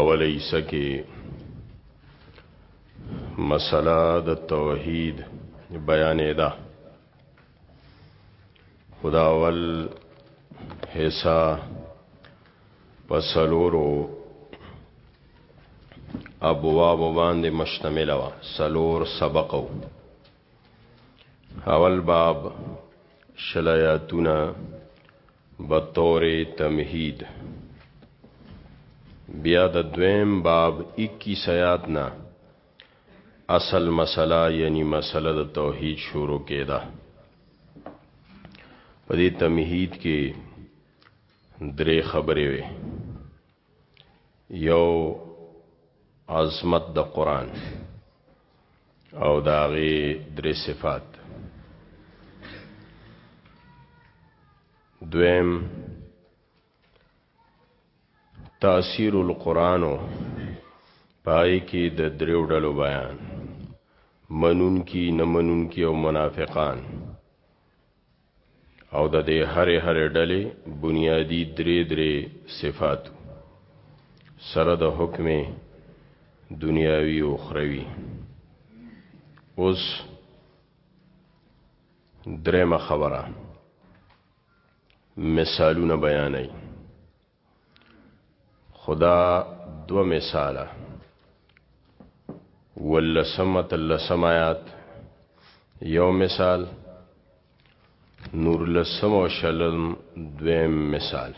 اوله حصہ کې مسله د توحید بیانې ده خدا اول حصہ پسلورو ابواب باندې مشتمل و سلور سبقو اول باب شلایاتونه بطور تمهید بیا د دویم باب 21 آیات نه اصل مسله یعنی مسله د توحید شروع کېده په دې تمهید کې درې خبرې وې یو عظمت د قران او داغي درې صفات دویم تاثیر القرآن پای کې د دریو ډلو بیان منون کی نه منون کی او منافقان او د دې هرې هرې ډلې بنیادی درې درې صفات سره د حکم دنیاوی او اخروی اوس درېمه خبره مثالونه بیانای خدا دو مثاله ولسمه تلسم آیات یو مثال نور لسم و شلم دویم مثال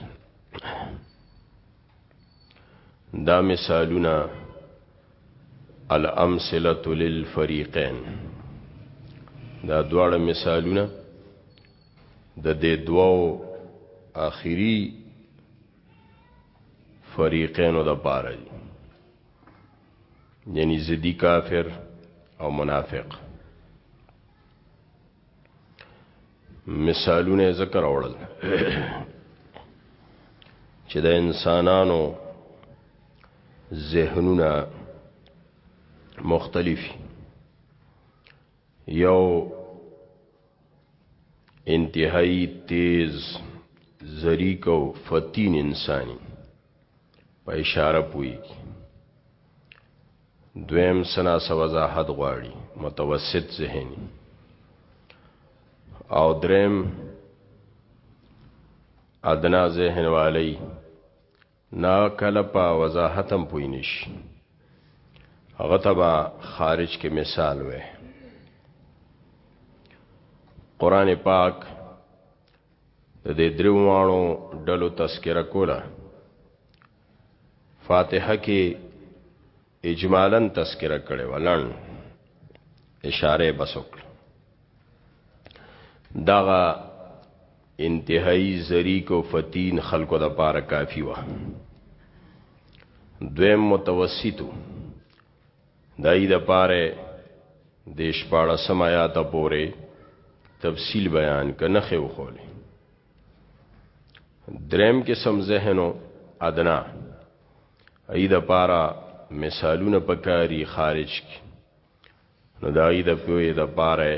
دا مثالونه الامثله للفریقین دا دواړه مثالونه د دې دواو آخري فریقینو د پاره دي یعنی زدی کافر او منافق مثالونه ذکر اورل چې د انسانانو ذهنونه مختلفي یو انتهایی تیز ظریق او فتین انسانی په اشاره پوئی کی دویم سنا سوزاحت غواړي متوسط ذهنی او دریم ادنا ذهن والی نه کله په وضاحت هم پوی نشي هغه تبا خارج کې مثال وې قران پاک د دې دروانو ډلو تذکرہ کوله فاتحه کې اجمالا تذکرہ کړي ولن اشاره بس وکړه دغه انتهایی زریک او فتین خلکو د پاره کافی و دویم متوسطو دای د پاره د شپاړسم آیات پورې تفصیل بیان کنه خو خوله دریم کې سم ذهنو ادنا اې د پارا مثالونه پکاري خارج کې نو دا اې د پوهې د پاره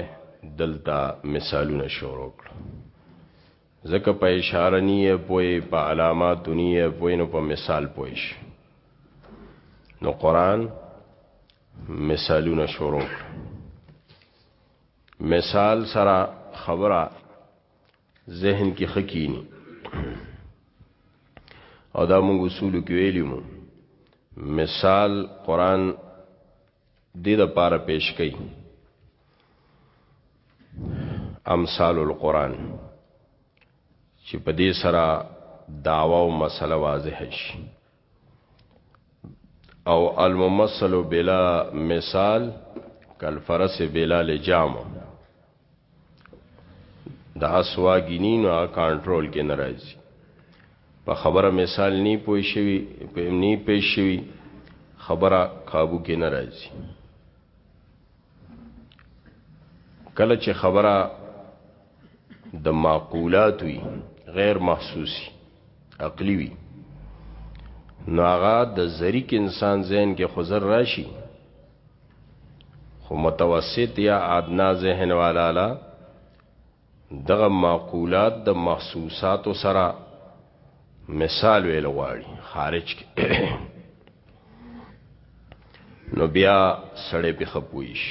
دلته مثالونه شروع کړ ځکه په اشاره نیه پوهې په علامات نیه پوهې نو په مثال پوهې شي نو قران مثالونه شروع کړ مثال سره خبره ذهن کې خکینی او دا موږ اصول کې ویلو مو مثال قران دې د پاره پیش کړي امثال القرآن چې په دې سره داوا او مسله واضح شي او الممثل بلا مثال کل فرس بلا لجام دا اسواګینینو کنټرول کې ناراضي په خبره مثال نی پوي شوی په نی پېښ شوی خبره قابو کې ناراضي کله چې خبره د معقولات وي غیر محسوسی عقلی وي نو هغه د ذریک انسان ذهن کې خزر راشي خو متوسط یا ادنا ذهن والا لا دغه معقولات د محسوساتو سره مثال ویل غواړي خارج کې نو بیا سړی په خپويش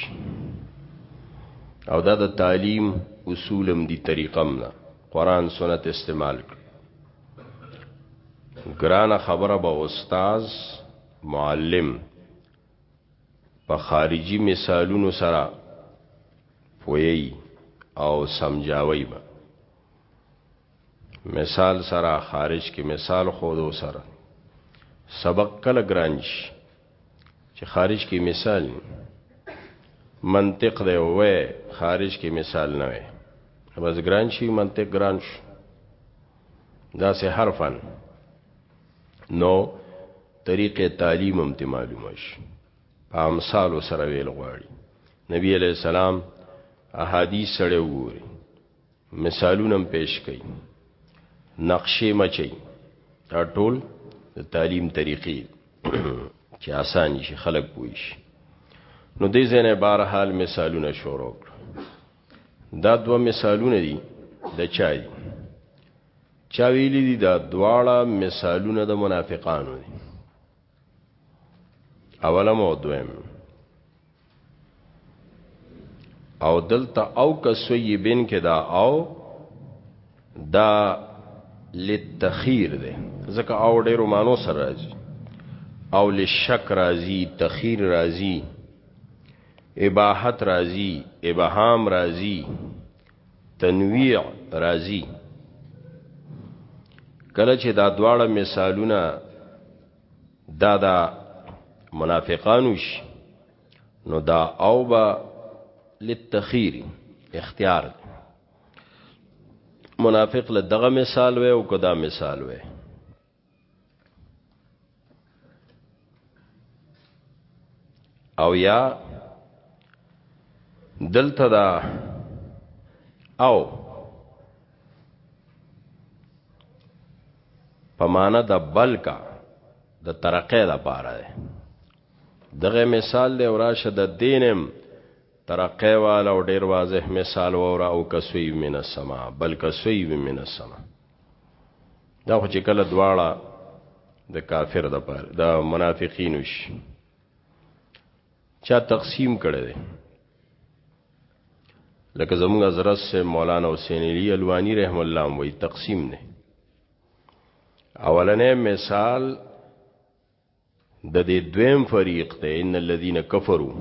او دا د تعلیم اصولم دي طریقم نه قران سنت استعمال کړ ګران خبره به استاد معلم په خارجي مثالونو سره پوهیی او سمجاوی به مثال سره خارج کې مثال خودو سره سبق کله ګران شي چې خارج کې مثال منطق دی وې خارج کې مثال نه وي بس ګران شي منطق ګران شي دا سه حرفن نو طریقې تعلیم هم ته معلومه شي په امثال سره ویل غواړي نبی علیہ السلام احادیث سره وګوري مثالونه هم پیش کړي نقشې مچي دا ټول د تعلیم طریقې چې آسان شي خلک پوي شي نو دې ځنه بهرحال مثالونه شروع کړ دا دوه مثالونه دي د چای چا ویلي دي دا دواړه مثالونه د منافقانو دي اوله مو دویم او دلته او کسویبین کې دا او دا لتخیر ده ځکه او ډیرو مانو سره راځي او لشک راځي تخیر راځي اباحت رازی ابهام رازی تنویع رازی کله چې دا دواړه مثالونه دا دا منافقانوش نو دا او با للتخیر اختیار منافق له دغه مثال وې او کدا مثال وې او یا دلته دا او په معنا د بلکا د ترقې د پاره ده دغه مثال دی وراشه د دینم ترقې والا او ډیر واضح مثال وره او کسوی من السما بلکې سوی من السما دا خو چې کله دواړه د کافر د پاره د منافقین شي چا تقسیم کړي دي لکه زموږ حضرت سے مولانا حسین علی الوانی رحم الله وی تقسیم نه اولنې مثال د دې دویم فریق ته ان الذين كفروا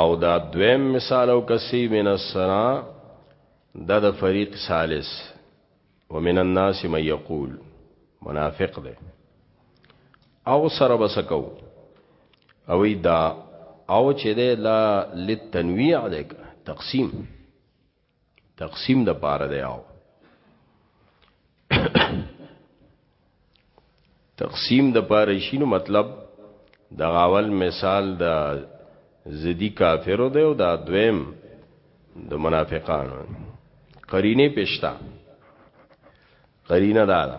او دا دویم مثال او کسی من السرا دا د فریق ثالث ومن الناس من يقول منافق ده او سره بسکو او دا او چې ده لا للتنويع ده تقسیم تقسیم د پاره دی او تقسیم د پاره شینو مطلب د غاول مثال د زدی کافرو دی او دا دویم د منافقانو قرینه پښتا قرینه دا ده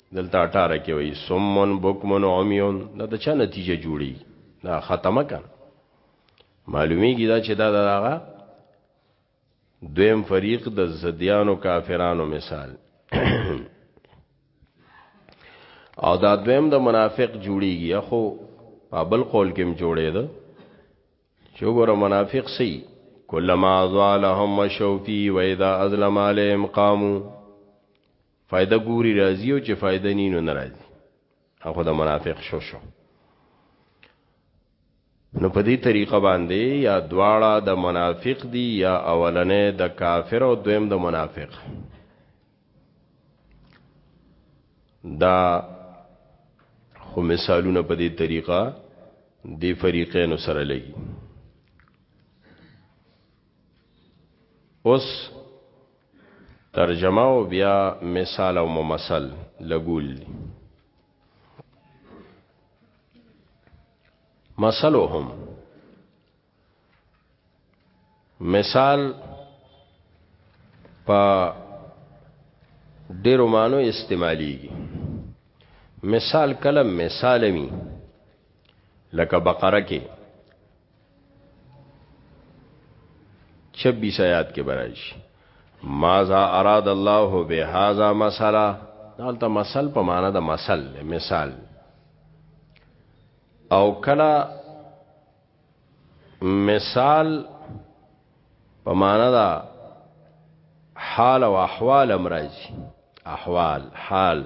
دلته اټاره کې وي سمون بوکمون عمیون دا د چا نتیجه جوړي دا ختمه کړه معلومیږي دا چې دا دغه دویم فریق د زدیانو کافرانو مثال او دا دویم د منافق جوړیږي خو په بل قول کې هم جوړې ده چې وګوره منافق سي کلمہ ظالهم مشوفی و اذا ازلم علیهم قامو فایده ګوری راځی او چه فایده نی نو نه راځی هغه خو د منافق شو شو نو په دې طریقه باندې یا دواړه د منافق دی یا اولنې د کافر او دویم د منافق دا خو مثالونه په دې طریقه دی فریقین سره لګي اوس ترجمه او بیا مثال او ممثل لګول دي مثلهم مثال په ډیرو مانو استعمالیږي مثال کلم مثالمی لکه بقره کې 26 آیات کې برائش ماذا اراد الله بهذا مثلا دالته مثل په معنا د مثل مثال او کلا مثال په معنا دا حال او احوال امراض احوال حال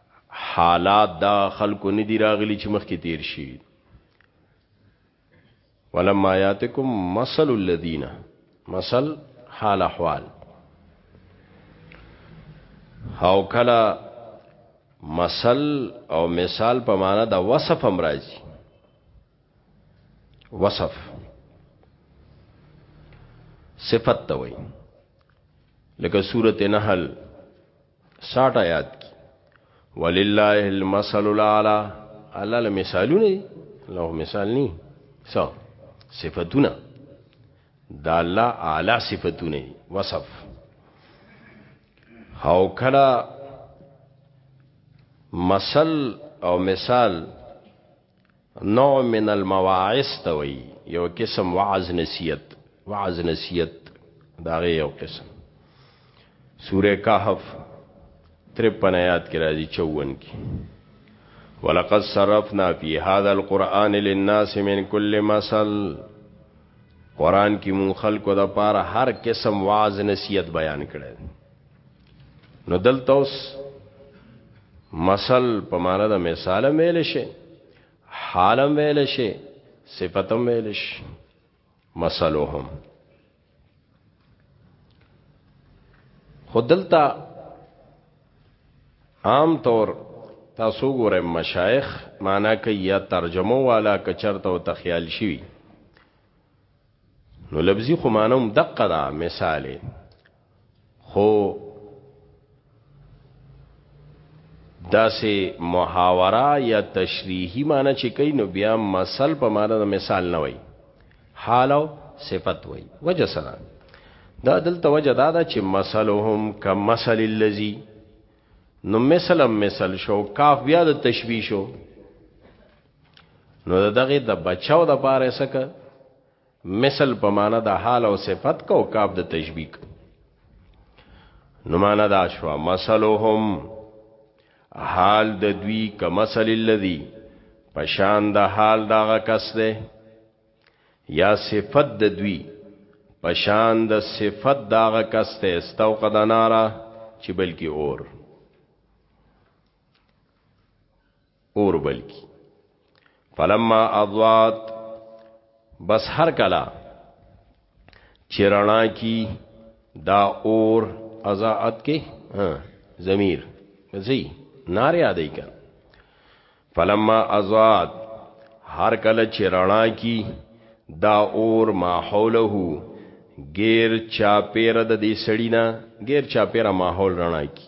حالات دا خلکو نه دی راغلی چې مخکې تیر شي ولما یاتکم مثل الذین مثل حال احوال او کلا مثل او مثال په معنا د وصف امراضی وصف صفت ته وای لکه سورته نحل 60 آیات کی ولله المثل الاعلى الله له مثالونه دي له مثال ني سو صفاتونه دا الله اعلی صفاتونه دي وصف او کلا مثل او مثال نوع من المواعظ ته وي یو قسم وعظ نصیحت وعظ نصیحت دا غي یو قسم سوره کهف 53 آیات کې راځي 54 کې ولقد صرفنا فی هذا القرآن للناس من كل مثل قران کې مون خلکو د پاره هر قسم واعظ نصیحت بیان کړي نو دلته اوس مثل په معنا د مثال ویل شي حالم ویل شي صفتم ویل شي مثلهم خودلتا عام طور تاسو ګورئ مشایخ معنا کوي یا ترجمه والا کچرته او تخیال شي نو لفظي خو مانوم دقه دا مثال خو داسې محاوره یا تشریحی معنی چې کوي نو بیا مثل په معنی د مثال نه وای حال او صفت وای وجه سره دا دلته وجه دا ده چې مثلهم کمثل الذی نو مثلم مثل شو کاف بیا د تشبیه شو نو د دغه د بچاو د پاره سکه مثل په معنا د حال او صفت کو کاب د تشبیه نو معنا دا شو مثلهم حال د دوی کمثل الذی پشان د حال داغه کس ده یا صفت د دوی پشان د صفت داغه کس ته استوقد نارا چې بلکې اور اور بل کی فلما اضوات بس هر کلا چرنا کی دا اور ازاعت کې ضمیر زی نار یادې کړه فلما ازاد هر کله چې رڼا کی دا اور ما حوله غیر چا پیر د دې سړینا غیر چا پیر ماحول رڼا کی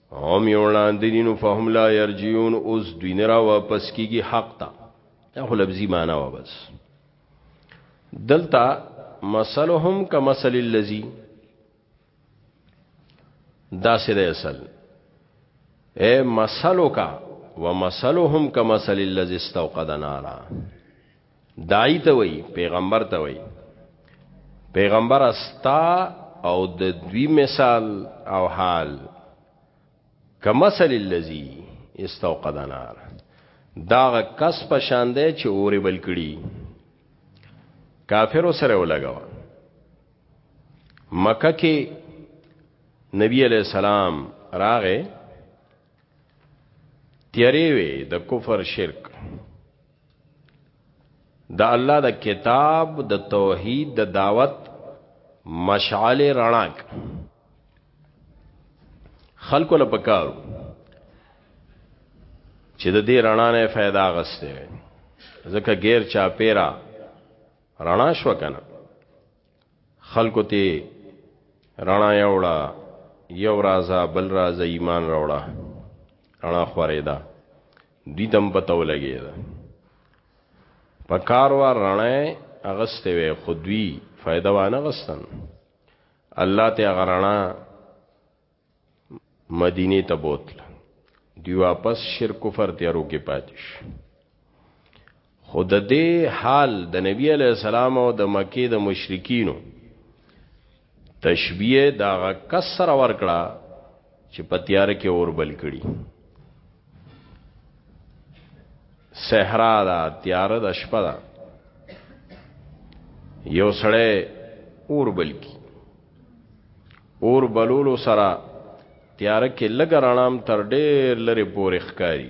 هم یې وړاندې دي نو فهم لا یرجیون اوس دوی نه را واپس کیږي حق ته دا خو لفظي معنا و بس دلته مثلهم کمثل الذی دا سره اصل اے مثلو کا ومثلهم کمثل الذی استوقد نارا دای ته وای پیغمبر ته وای پیغمبر استا او د دوی مثال او حال کمثل الذی استوقد نار دا کس په شان دی چې اورې بل کړي کافر سره ولګوا مکه کې نبی علیہ السلام راغې تیرې وې د کفر شرک د الله د کتاب د توحید د دعوت مشعل رڼاک خلکو له پکارو چې د دې رڼا نه फायदा غسته ځکه غیر چا پیرا رڼا شو کنه خلکو ته رڼا یوړه یو رازا بل رازا ایمان راوړه رڼا خورې ده دی تم پته ولګی دا په کار و رڼای اغسته وی خودوی فائدہ وانه غستن الله ته غرانا مدینه ته بوتل دی واپس شرک کفر تیارو کې پاتش خو د دې حال د نبی علی السلام او د مکه د مشرکینو تشبیه دا کسر ورکړه چې په تیار کې اور بل کړي صحرا دا تیار د شپه دا یو سړی اور بل کی اور بلولو سره تیار کې لګ رانام تر ډیر لري پورې ښکاری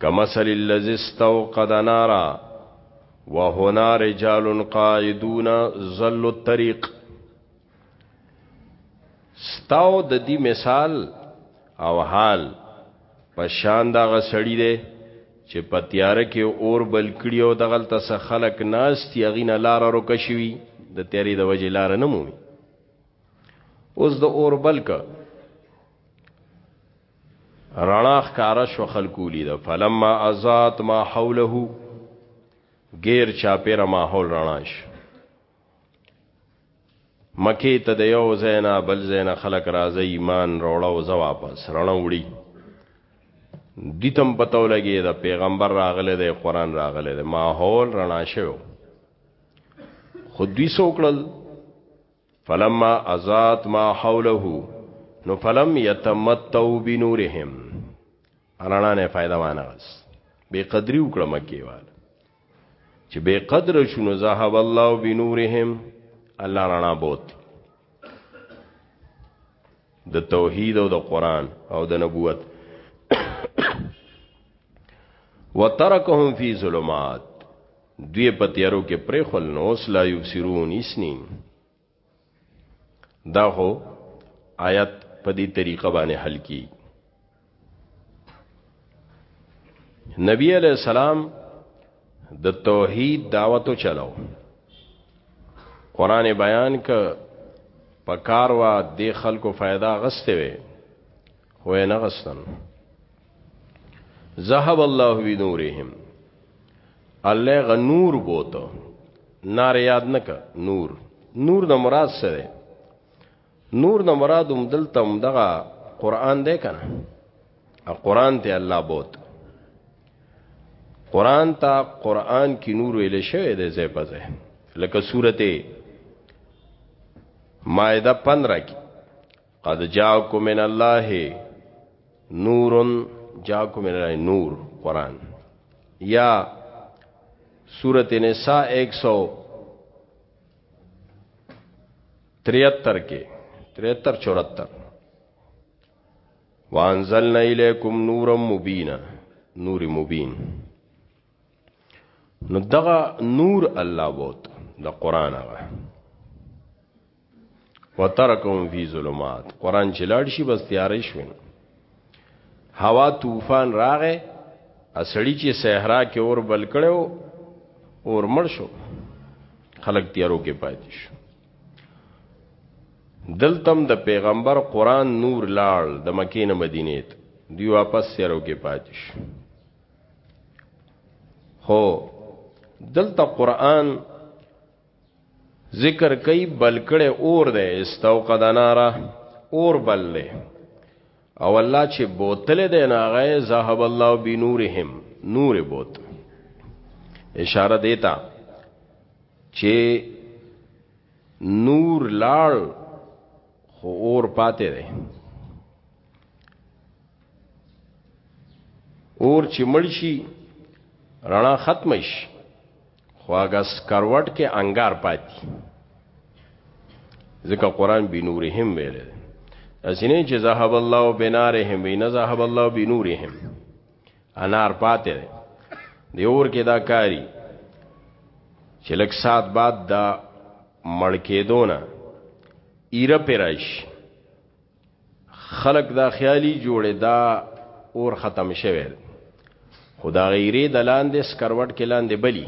کمثل الذي استوقد نارا وهنا رجال قاعدون ظل الطريق ستاو د دې مثال او حال په شان دا غسړی دی چې په تیار کې اور بل کړی او دغل تس خلق ناس تی غینه لار رو کشوي د تیری د وجې لار نه مومي اوس د اور بل کا رڼا ښکاره شوه خلکو ولیده فلما ازات ما حوله غیر چاپیره ماحول رڼا شو مکی ته د یو زینا بل زینا خلق راځي ایمان روړه او زه واپس رڼا وړي دیتم پتو لګي دا پیغمبر راغله د قران راغله د ماحول رڼا شو خو دوی سوکړل فلما ازات ما حوله نو فلم یتمتو بنورهم ارانا نه فائدہ وانه غس بے قدری وکړه مکی وال چې بے قدر شنو ذهب الله بنورهم الله رانا بوت د توحید او د قران او د نبوت وترکهم فی ظلمات دوی په تیارو کې پرې خل نو اوس لا یبصرون اسنی دا هو آیت په دې طریقه باندې حل کی نبی علیہ السلام د توحید دعوتو چلاو قران بیان ک پکار وا د خلکو फायदा غسته وي خو نه غستن ذهب الله بنورهم الله غ نور بوته نار یاد نک نور نور د مراد سره نور نه مراد هم دلته هم دغه قران دی کنه او قران ته الله بوت قران ته قران کې نور ویل شوی دی زې پځه لکه سورته مائده 15 کې قد جاءکم من الله نور جاءکم من الله نور قران یا سورته نساء 100 73 کې 73 74 وانزلنا الیکم نورا مبینا نور مبین نو دغه نور الله بوت د قران هغه وترکم فی ظلمات قران چې لاړ شي بس تیارې شوین هوا طوفان راغې اسړی چې صحرا کې اور بل کړو اور مړ شو خلک تیارو کې پاتې شو دلتم د پیغمبر قران نور لاړ د مکې نه مدینه ته دی واپس سیرو کې پاتش هو دلته قران ذکر کوي بلکړه اور ده استوقد نارا اور بل له او الله چې بوتل دی نه هغه ذهب الله بنورهم نور بوت اشاره دیتا چې نور لاړ خو اور پاتې دی اور چې مړ شي رڼا ختم شي خواږه سکروټ کې انګار پاتې ځکه قران بنورهم ویل اسینه چې ذهب الله بنارهم وینا ذهب الله بنورهم انار پاتې دی اور کې دا کاری چې لک سات بعد دا مړکېدونه ایره پیرایش خلق دا خیالي جوړې دا اور ختم شوه خدا غیره د لاندې سکروټ کې لاندې بلی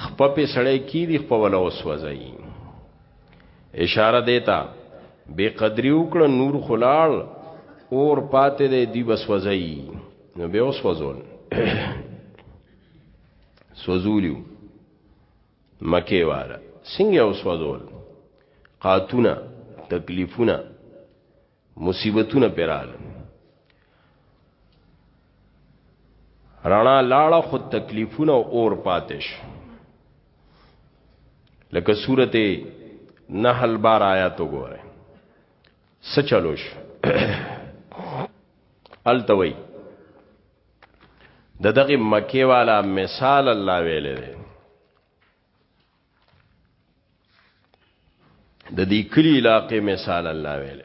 خپه په سړی کی دی خپه ولا وسوځي اشاره دیتا بے قدری وکړه نور خلال اور پاتې دی دی بسوځي نو به وسوځول سوزولیو مکې واله څنګه وسوځول قاتونه تکلیفونه مصیبتونه پراله رڼا لاړه خو تکلیفونه او اور پاتش لکه سورته نحل بار آیات وګوره سچلوش التوي د دغه مکی والا مثال الله ویلې دی د دې کلی علاقې مثال الله ویلې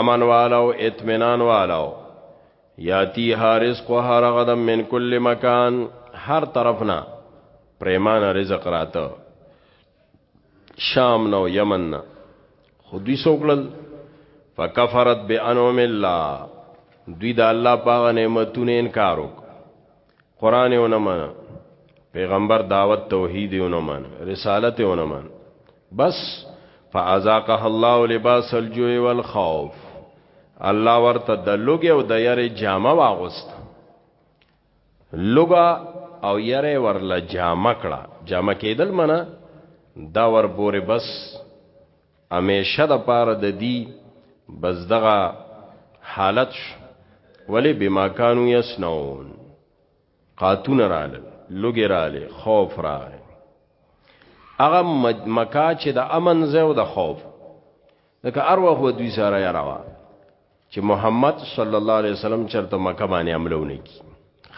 امن والو اطمینان والو یاتی حارس کو هر غدم من کل مکان هر طرفنا پریمان رزق راته شام نو یمن نه خودی سوکلل فکفرت بانعم الله دوی د الله پاغه نعمتونه انکار وک قران یې ونه مانه پیغمبر دعوت توحید یې ونه مانه رسالت یې ونه مانه بس فازاقه الله لباس الجوع والخوف الله ورته د لوګي او د یری جامه واغوست لوګا او یری ورله جامه کړه جامه کېدل منه دا ور پورې بس همیشه د پاره د دی بس دغه حالت شو ولی بما کانو یسنون قاتون رال لګی رال خوف رال هغه مکا چې د امن زو د خوف دغه ارواح و دوی سره یا روا چې محمد صلی الله علیه وسلم چرته مکه باندې عملونه کی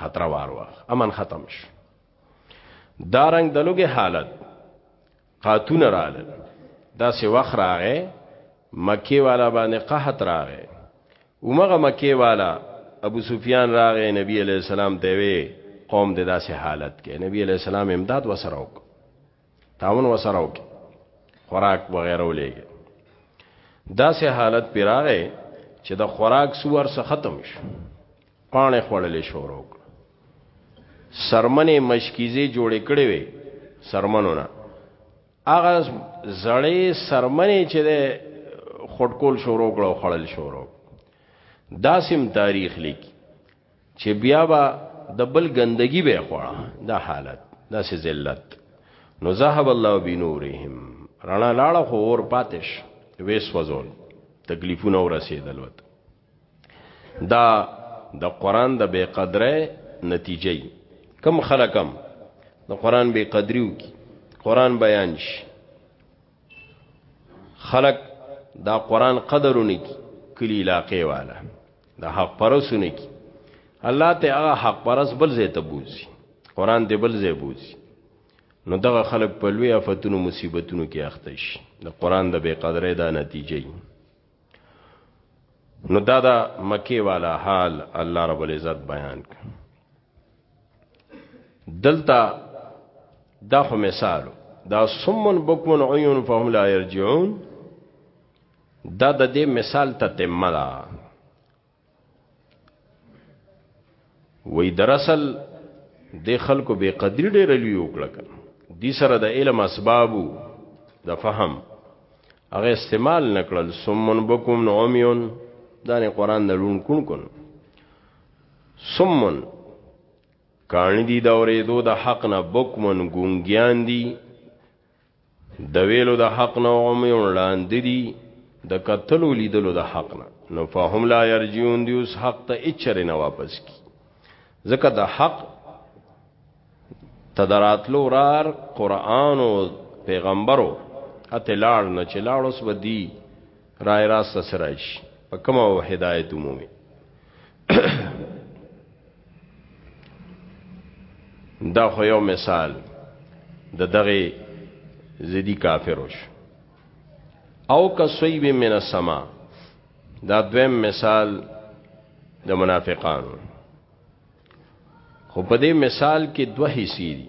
خطر واروا امن ختم شو دارنګ دلوګه حالت قاتونه رالل دا سه وخت راغې مکی والا باندې قحط راغې اومغه مکی والا ابو سفیان راغې نبی علی السلام ته وی قوم د داسې حالت کې نبی علی السلام امداد وسره وک تعاون وسره وک خوراک وغیرہ ولېږي داسې حالت پیراغې چې د خوراک سور څخه ختم شو پانه خوړلې شروع کړ سرمنې مشکیزه جوړې کړې وې سرمنو نه هغه زړې سرمنې چې ده خټکول شروع کړو خړل شروع داسم تاریخ لیک چې بیا با د بل ګندګي به خوړه دا حالت داسې ذلت نو ذهب الله بنورهم رڼا لاړه خو اور پاتش وېس وزول تکلیفونه ورسېدل وته دا د قران د بے قدره نتیجه کم خلقم د قران بے قدریو کی قران بیان شي خلق دا قران قدرونه کی کلی علاقې والا دا حق پرسونه کی الله ته هغه حق پرس بل زې ته بوزي قران دې بل زې بوزي نو دغه خلق په لوی آفتونو مصیبتونو کې اخته شي د قران د بے قدرې دا نتیجه نو دا دا مکی والا حال الله رب العزت بیان ک دلتا دا خو مثالو دا سمن بکمن عیون فهم لا يرجعون دا د دې مثال ته تملا وی دراصل د خلکو به قدر ډېر لوی وکړه دي سره د علم اسبابو د فهم هغه استعمال نکړل سمون بکم عمیون دا نه قران د لون کون کون سمون کانی دی دا اورېدو د حق نه بکمن ګونګیان دی د ویلو د حق نه عمي وړاندې دي د قتلو لیدلو د حق نه نو فهم لا يرجون دی اوس حق ته اچره نه واپس کی ځکه د حق تدراتلو رار قران او پیغمبرو اته لاړ نه چې لاړ اوس ودی رای راست څه راشي په کومه او هدایت عمومي دا خو یو مثال د دغه زیدی کافروش او کسویب من السما دا دویم مثال د منافقانو خو په دې مثال کې دوه حصې دي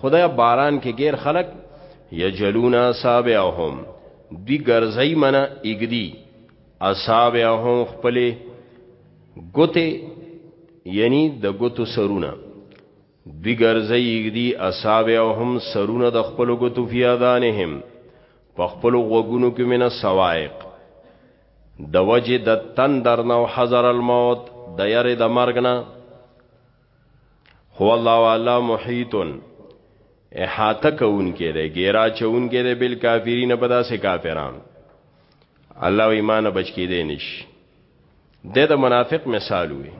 خدای باران کې غیر خلق یجلون اصابعهم دی ګرځي منا اګدی اصابعهم خپل ګوته یعنی د ګوتو سرونه دی ګرځي اګدی اصابعهم سرونه د خپل ګوتو فیادانهم په خپل غوګونو کې منا سوایق د وجه د تندر نو حذر الموت د یری د مرګ نه هو الله والا محیتن احاطه کون کې ده ګیرا چون کې ده بل کافرین په داسې کافران الله ایمان بچ کې دي نش د د منافق مثال وي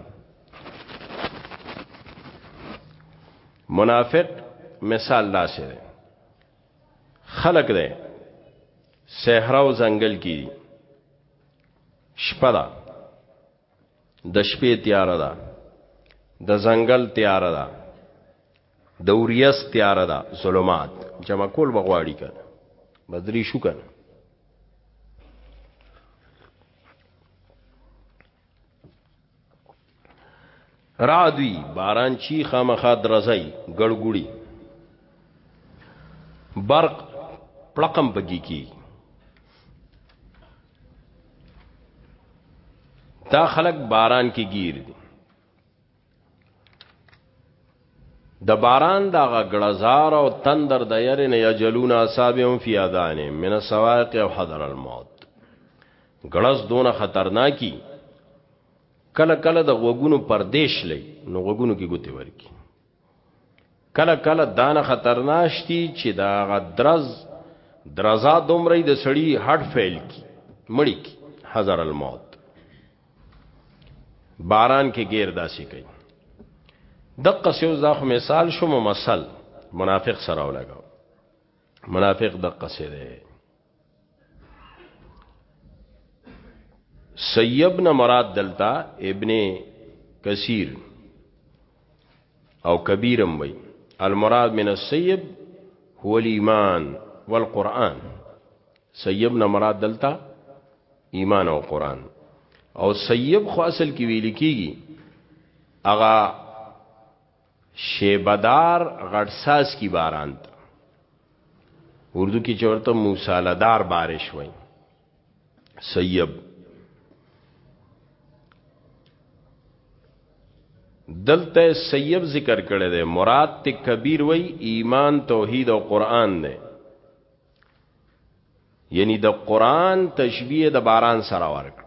منافق مثال داسې ده خلق ده صحرا او ځنګل کې شپه ده د شپې تیار ده د ځنګل تیار ده د اوریس تیار ده ظلمات جمع کول بغواړي کنه بدري شو کنه رعد وي باران چی خامخا درځي ګړګوړي برق پړقم پکې کی دا خلک باران کې گیر دي د باران دا غړزار او تندر د یری نه یجلون اصابهم فی اذان من السوائق او حضر الموت غړز دون خطرناکی کله کله د غوګونو پردیش لې نو غوګونو کې ګوتې ورکی کله کله دانه خطرناشتي چې دا غدرز درزا دومره د سړی هټ فیل کی مړی کی حذر الموت باران کې غیر داسي کوي دقه سیو زاخ مثال شو ممثل منافق سره ولګاو منافق دقه سره سیبن مراد دلتا ابن کثیر او کبیرم وی المراد من السیب هو الايمان والقران سیبن مراد دلتا ایمان او قران او سیب خو اصل کې ویل کیږي اغا شیبدار غټ ساز کی باران ته اردو کې چورته موسالدار بارش وای سیب دلته سیب ذکر کړی دی مراد ته کبیر وای ایمان توحید او قران دی یعنی د قران تشبیه د باران سره ورک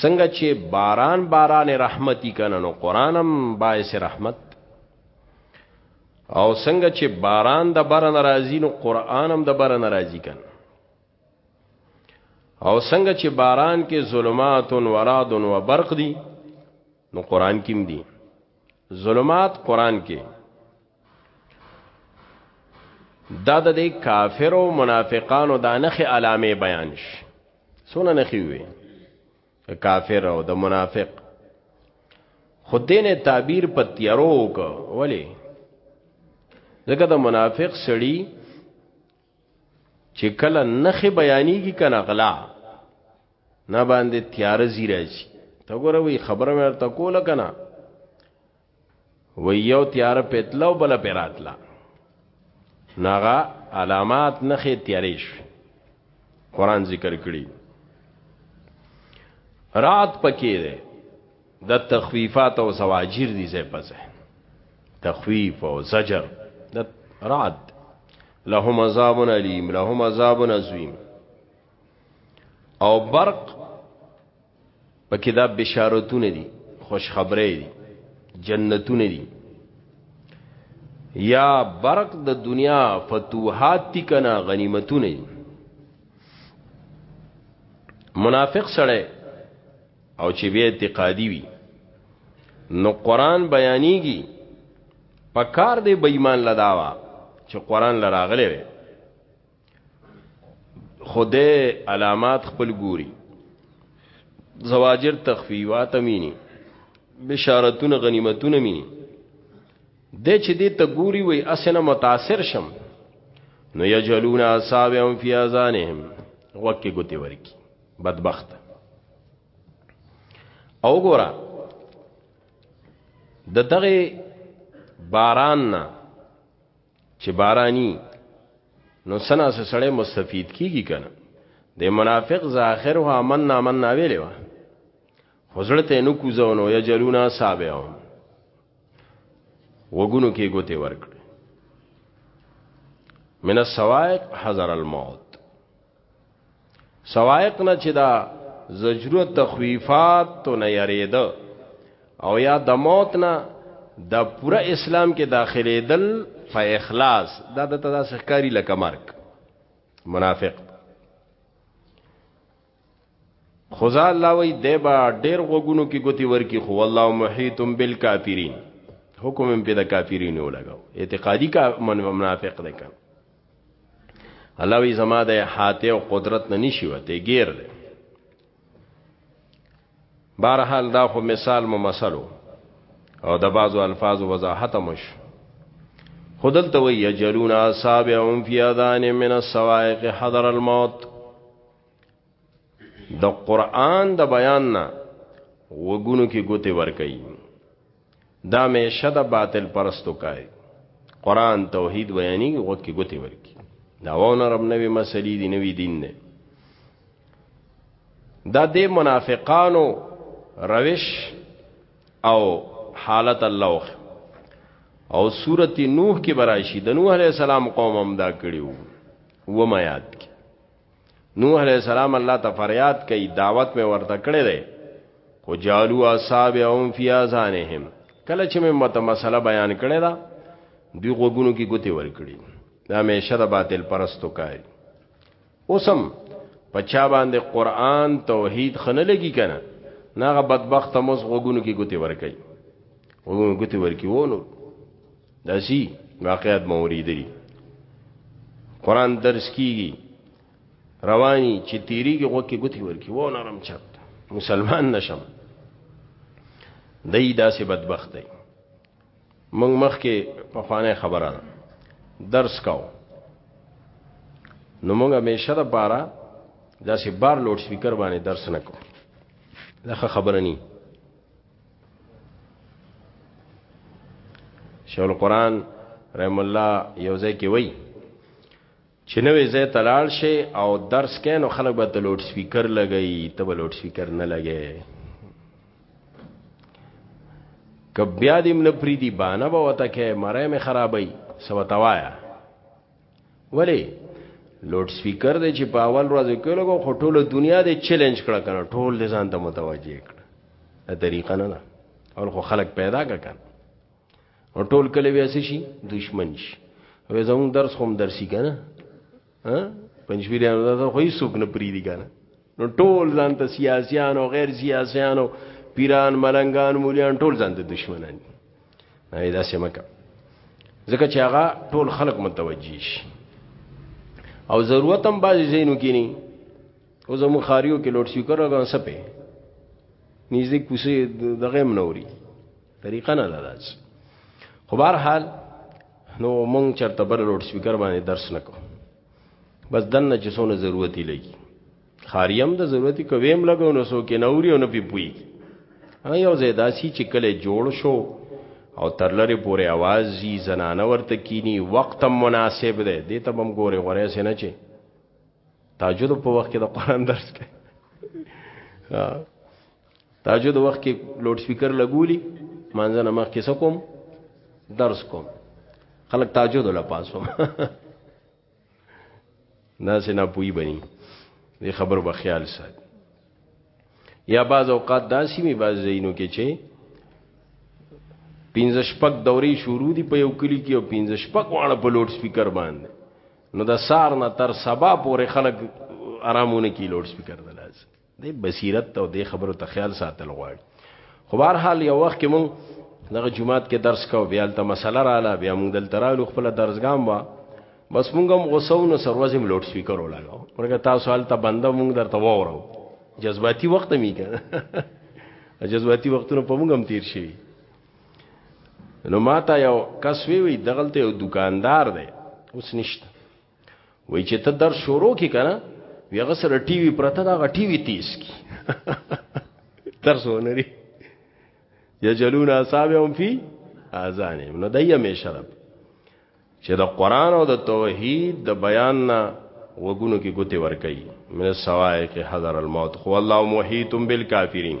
څنګه چې باران باران رحمتي کنه نو قرانم باعث رحمت او څنګه چې باران د بر ناراضي نو قرانم د بر ناراضي کنه او څنګه چې باران کې ظلمات و رعد و برق دي نو قران کې دي ظلمات قران کې دا د دې کافر او منافقانو د نخې علامه بیان شي سونه نخې وي کافر او د منافق خدینه تعبیر په تیارو وک ولی ځکه د منافق سړی چې کله نخې بیانېږي کنه غلا نه باندې تیار زیرای شي ته ګوره وی خبره مې ورته کوله کنه وی یو تیار په تلو بل په راتلا ناغا علامات نخې تیارې شو قران ذکر کړی رات پکې ده د تخفیفات او زواجر دي زې پځه تخفیف او زجر د رات لهم عذاب الیم لهم عذاب عظیم او برق په کتاب بشارتونه دي خوشخبری دي جنتونه دي یا برق د دنیا فتوحات تی کنا غنیمتونه دي منافق سره او چې بیا اعتقادي وي نو قران بیانېږي پکار دی بېمان لداوا چې قران لراغله خدای علامات خپل ګوري زواجر تخفیوات مینی بشارتونه غنیمتونه مینی د چې دې ته ګوري وي اسنه متاثر شم نو یجلون اصابهم فی اذانهم وکي ګوتی ورکی بدبخت او ګورا د دغه باران نه چې بارانی نو سنا سه سړی مستفید کیږي کنه د منافق ظاهر هو امن نامن نا ویلې وا خزړه ته نو کوزونو یجلونا صابعو وګونو کې ګوته ورکړ من السوائق حذر الموت سوائق نه چې دا زجر او تخویفات تو نه یرید او یا د موت نه د پوره اسلام کې داخلي دل په اخلاص دا د تدا سخکاری لکه مرګ منافق خدا الله وی دیبا ډیر غوګونو کې ګوتی ورکی خو والله محیتم بالکافرین حکم هم په د کافرینو لګاو اعتقادي کا منافق ده کړه الله وی زما د حاته او قدرت نه نشي وته غیر دی بهرحال دا خو مثال مو مسلو او د بعضو الفاظ وضاحت مش خودل تو یجلون اصابعهم فی اذان من السوائق حضر الموت د قران د بیان نه وګونو کې ګوتې ور کوي دا مېشه د باطل پرستو کوي قران توحید بیانې وګ کې ګوتې ور کوي دا ونه رب نوې مسلې دي نوې دین نه دا د منافقانو روش او حالت الله او سورت نوح کې براشي د نوح عليه السلام قوم هم دا کړیو و ما یاد کې نوح علیہ السلام الله ته فریاد کوي دعوت مې ورته کړې ده خو جالو اصحابهم فی اذانهم کله چې مې مت مسله بیان کړې ده دوی غوګونو کې ګوتې ور کړې دا همیشه د باطل پرستو کاری اوسم پچا باندې قران توحید خنه لګی کنه ناغه بدبخت موس غوګونو کې ګوتې ور کوي غوګونو ګوتې ور کوي ونه داسی واقعات مو اوریدلی قران درس کیږي رواني چې تیریږي غوکه ګوتی ورکی و نرم چپ مسلمان نشم دای داسې بدبخت دی موږ مخکې په خوانه خبره ده درس کاو نو موږ همیشه د پاره داسې بار لوډ سپیکر باندې درس نکو دا خبره نه شیخ القرآن رحم الله یو ځای کې وای چې نوې ځای تلال شي او درس کینو خلک به د لوډ سپیکر لګي ته به لوډ سپیکر نه لګي کبیا دې مل پری دی بانه به وته کې مړې مې خرابې سو توایا ولی لوډ سپیکر دی چې په اول ورځ کې لګو خو ټول دنیا دی چیلنج کړه کنه ټول دې ځان ته متوجه کړه دا طریقه نه ده اول خو خلق پیدا کړه او ټول کله بیا شي دشمن شي او زموږ درس هم درسي کنه ها پنځویریانو دا خو هیڅ څوک نه پریدي کنه نو ټول ځان ته سیاسيان او غیر سیاسيان او پیران ملنګان مولیان ټول ځان ته دشمنان دي نه دا سمکه ځکه چې هغه ټول خلق متوجي شي او ضرورت هم بعضی زینو کې نه او زمو خاریو کې لوډ سپیکر راغون سپه نږدې کوسه دغه منوري طریقه نه ده داس خو بهر حال نو مونږ چرته بر لوډ سپیکر باندې درس نکو بس دنه چې سونه ضرورت لګي خاریم د ضرورت کویم لګو نو سو کې نوري او نه پی پوي یو زیدا سی چې کله جوړ شو او تر لری پورې आवाज زی زنانه ورته کینی وخت مناسب ده دې ته بم ګوره غره سینه چې تاجد په وخت کې د قران درس کې تهجد وخت کې لوډ سپیکر لګولي مانځه نه مخ کې سکم درس کوم خلک تهجد ولا پاسو ناس نه پوي بني دې خبر به خیال سات یا بعض اوقات داسې می بعض زینو کې چې پینځه شپک دورې شروع دي په یو کلی کې او پینځه شپک واړه په لوډ سپیکر باندې نو د سار نه تر سبا پورې خلک آرامونه کې لوډ سپیکر دلاسي دې بصیرت ته او دې خبرو ته خیال ساتل غواړي خو بهر حال یو وخت کې مونږ دغه جمعات کې درس کو بیا ته مسله رااله بیا موږ دلته رالو خپل درسګام وا بس موږ هم غوسو نو سروزم لوډ سپیکر ولاګو ورګه تاسو حالت بنده موږ درته وورو جذباتي وخت می کنه جذباتي وختونه په موږ هم تیر شي نو ماته یو کس وی وی دغلته یو دکاندار دی اوس نشته وای چې ته درس شروع کی کنه وی هغه سره ټي وي پرته دا غټي وي تیز کی درس ونري یجلون اصابهم فی اذانهم نو دای همیشه رب چې د قران او د توحید د بیان نه وګونو کې ګوتې ور کوي من سوای کې حذر الموت خو الله محیتم بالکافرین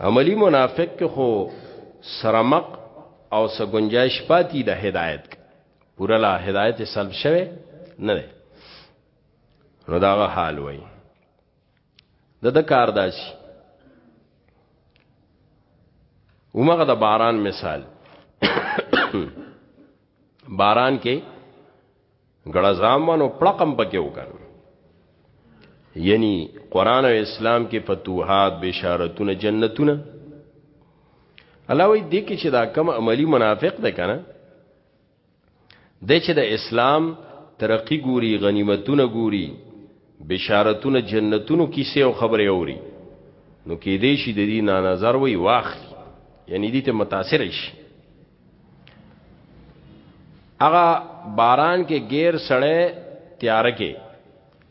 عملی منافق کې خو سرمق او سګنجایش پاتی د هدایت پورا لا هدایت سلب شوه نه ده نو دا حال وای د د کار داسي عمر د باران مثال باران کې ګړه زامنو پړقم پکې وکړ یعنی قران او اسلام کې فتوحات بشارتونه جنتونه الله وی دې کې چې دا کم عملی منافق ده کنه د چې د اسلام ترقی ګوري غنیمتونه ګوري بشارتونه جنتونو کیسه او خبره اوري نو کې دې شي د دې نه نظر وی واخلي یعنی دې ته متاثر شي هغه باران کې غیر سړې تیار کې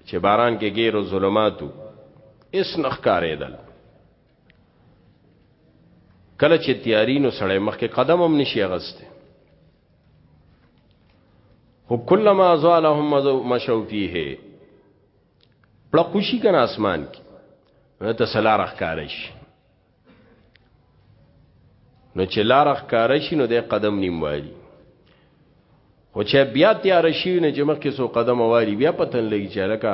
چې باران کې غیر ظلماتو اس نخ کارېدل کله چې تیارینو سړې مخکې قدم هم نشي اغسته خو کله ما زالهم مشو فيه پړه خوشي کنه اسمان کې ته سلار ښکارش نو چې لار ښکار شي نو د قدم نیم وایي خو چې بیا تیار شي نه چې مخکې سو قدم وایي بیا پتن لګي چې لکه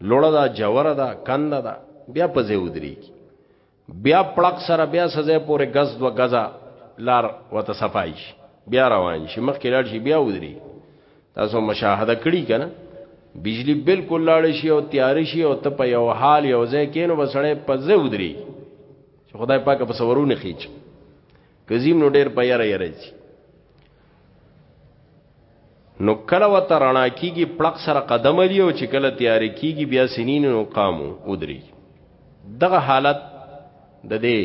لوړه دا جوره دا کنده دا بیا په ځای ودري بیا پړق سره بیا سزا پورې غز دو غزا لار وته صفایش بیا روان شي مخکې لړ شي بیا ودري تاسو مشاهده کړی کنه بجلی بالکل لاړ شي او تیار شي او ته په یو حال یو ځای کینو بسړې په ځو ودري چې خدای پاک په سورونه خيچ کزیم نو ډیر په یاره یاره شي نو کله و ترانا کیږي پړق سره قدم دی او چې کله تیار کیږي بیا سنین نو قامو ودري دغه حالت د دې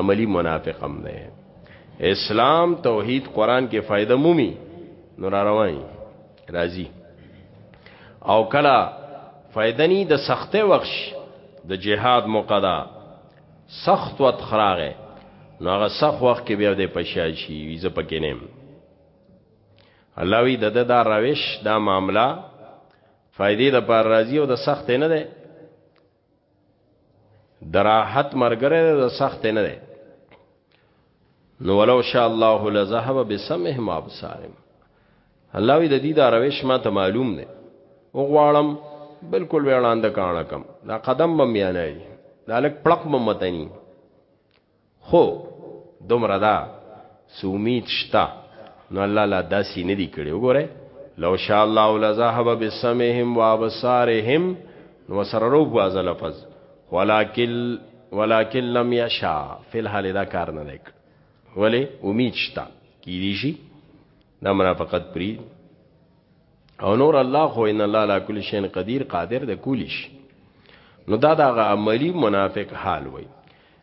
عملی منافق هم نه اسلام توحید قران کې فائدہ مومي نور رواني راضي او کلا فائدہ ني د سخته وخش د جهاد مقدا سخت وت خراغه نو هغه سخت وخت کې بیا د پښای شي ویزه پکې نه الله وی د دا روش دا معاملہ فائدې د پار راضی او د سخت نه ده دراحت مرګره د سخت نه ده نو ولو شاء الله لذهب بسمهم ابصارهم الله وی د دې دا روش ما ته معلوم نه او غواړم بالکل وړاند کانه کم دا قدم بم یانای دا لک پړق ممتنی خو دومره ده څه امید شته نو الله لا داسي نه دي کړي وګوره لو شاء الله لذهب بسمهم وابصارهم نو سره روب واز لفظ ولکل ولکل لم یشا فی الحال دا کار نه لیک ولی امید شتا کی دی شي دا منافقت پری او نور الله خو ان الله لا کل شین قدیر قادر د کولیش نو دا دا عملی منافق حال وای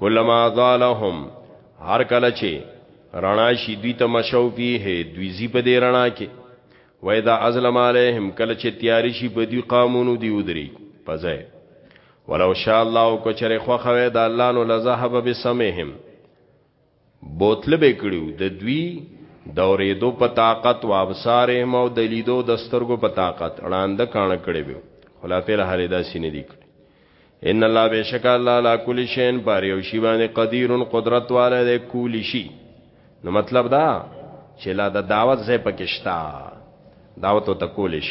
کلم اضالهم هر کله چې رڼا شي دوی ته مشو پیه دوی زی په دې رڼا کې وای دا ازلم علیهم کله چې تیاری شي په دوی قامونو دی ودری پځای ولو شاء الله کو چرې خو خوي دا الله نو لذهب بسمهم بوتل به کړیو د دوی دوریدو په طاقت و ابصارهم او د لیدو د سترګو په طاقت اړاند کانه کړی به خلافه له حالدا سینې دی کړی ان الله بشک الله لا کل شین پر یو شی باندې قدیر قدرت والے دی کول شی نو مطلب دا چې لا د دعوت زې پکشتا دعوت ته کولیش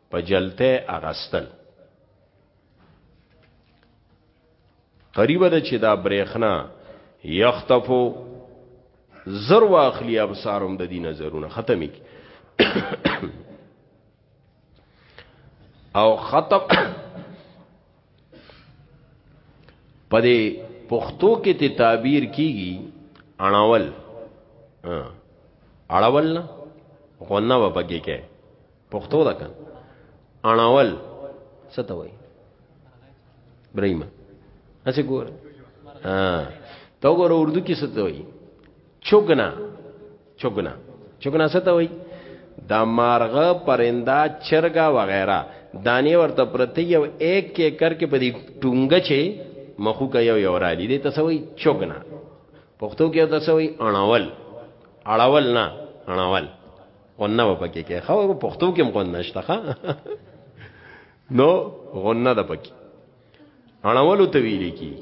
په جلته اغستل قریبه ده چې دا برېخنا یختفو زر واخلی ابصارم د دې نظرونه ختمي کی او ختم پدې پښتو کې ته تعبیر کیږي اړول اړول غنه وبګي کې پښتو ده کنه اړول څه ته وای برېما اسی ګور ها تا ګور اردو کې څه ته وای چوغنا چوغنا چوغنا څه ته وای د مارغه پرنده چرګا وغیرہ دانی ورته پرتی یو ایک کې کر کې په دې ټونګه چې مخو کا یو یو را دي دې تسوي چوغنا پښتو کې تسوي اړول اړول نه اړول غنه و پکې کې خو پښتو کې غن نشته ښا نو غنه د پکې اړولو ته ویل کی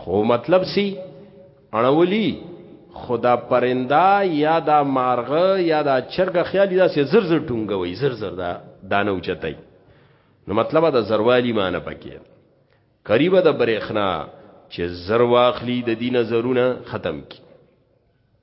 خو مطلب سی اړولی خدا پرنده یا دا مارغه یا دا چرګه خیالي دا سي زر زر ټونګوي زر زر دا دانه اوچتای نو مطلب دا زروالی معنی پکې قریب د برېخنا چې زر واخلی د دینه زرونه ختم کی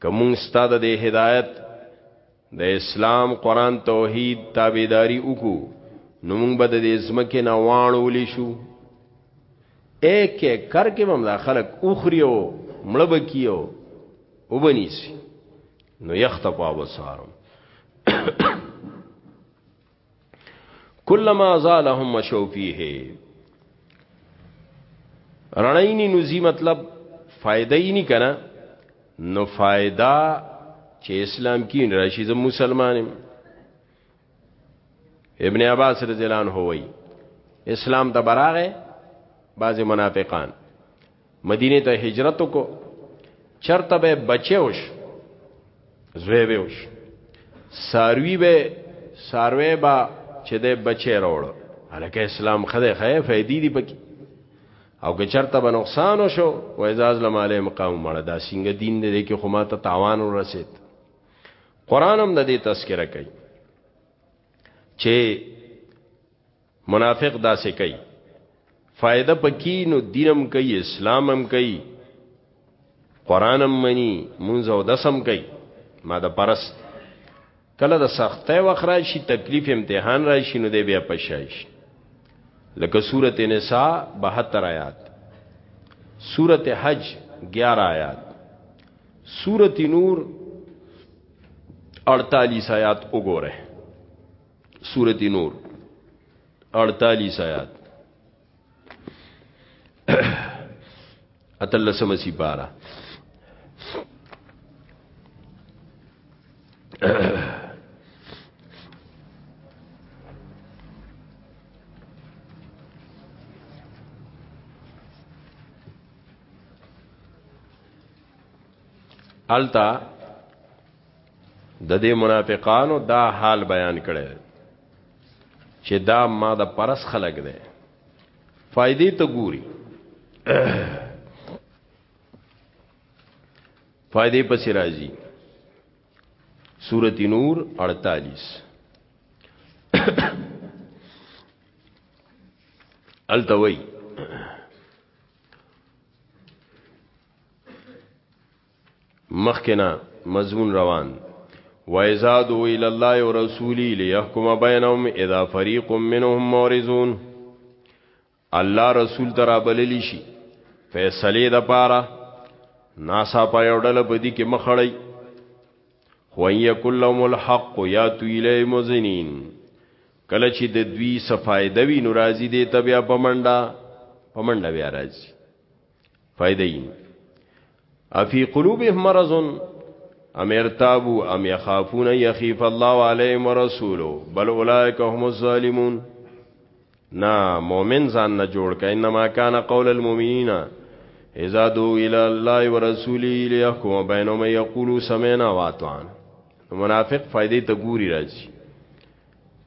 که مونږ ستا د دې هدایت د اسلام قران توحید تابعداري وکړو نو مونږ به د دې زمکه نه واړول شو ایک ایک کر کې هم دا خلک اوخريو مړب کیو وبنيسي نو یخت په وسارم کلما زالهم مشو فيه رڼاینی نوزی مطلب فائدہ یې نه کنه نو فائدہ چې اسلام کې راشي زم مسلمانم ابن عباس رضی الله عنه وایي اسلام ته براغه بعض منافقان مدینه ته هجرت کو چرته به بچوش زوی بهوش ساروی به ساروی با چې د بچی راوړ الکه اسلام خده خې فائدې دی پکې او که چرته به نقصان وشو و اعزاز لماله مقام مړه دا څنګه دین دې کې خو ماته تاوان ورسید قران هم د دې تذکرہ کوي چې منافق داسې کوي فائدہ پکې نو دینم کوي اسلامم کوي قرانم مني مونږ او دسم کوي ماده پرست کله د سختې وخت راشي تکلیف امتحان راشي نو دی بیا پښایش لکه سورته نساء 72 آیات سورته حج 11 آیات سورته نور 48 آیات وګوره سورت نور 48 آیات اتلسم سی بارا التا د دې منافقانو دا حال بیان کړي چې دا ما د پرس خلق دی فائدې ته ګوري فائدې پس راځي سورۃ نور 48 التوي مخکې نه مضمون روان واذا دو الى الله ورسوله ليحكم بينهم اذا فريق منهم مورزون الله رسول ترا بللی شي فیصله د پاره ناسا په یو ډله په دې کې مخړی خو یې کلهم الحق یا تو الی مزنین کله چې د دوی صفایده وی ناراضی دی ته بیا پمنډا پمنډا بیا راځي فائدې افی قلوبهم مرض ام ارتابو ام یخافون یخیف الله علیهم ورسولو بل اولئک هم الظالمون نا مومن ځان نه جوړ کای انما کان قول المؤمنین اذا دو الى الله ورسوله ليحكم بينهم يقولوا سمعنا واطعنا منافق فائدې ته ګوري راځي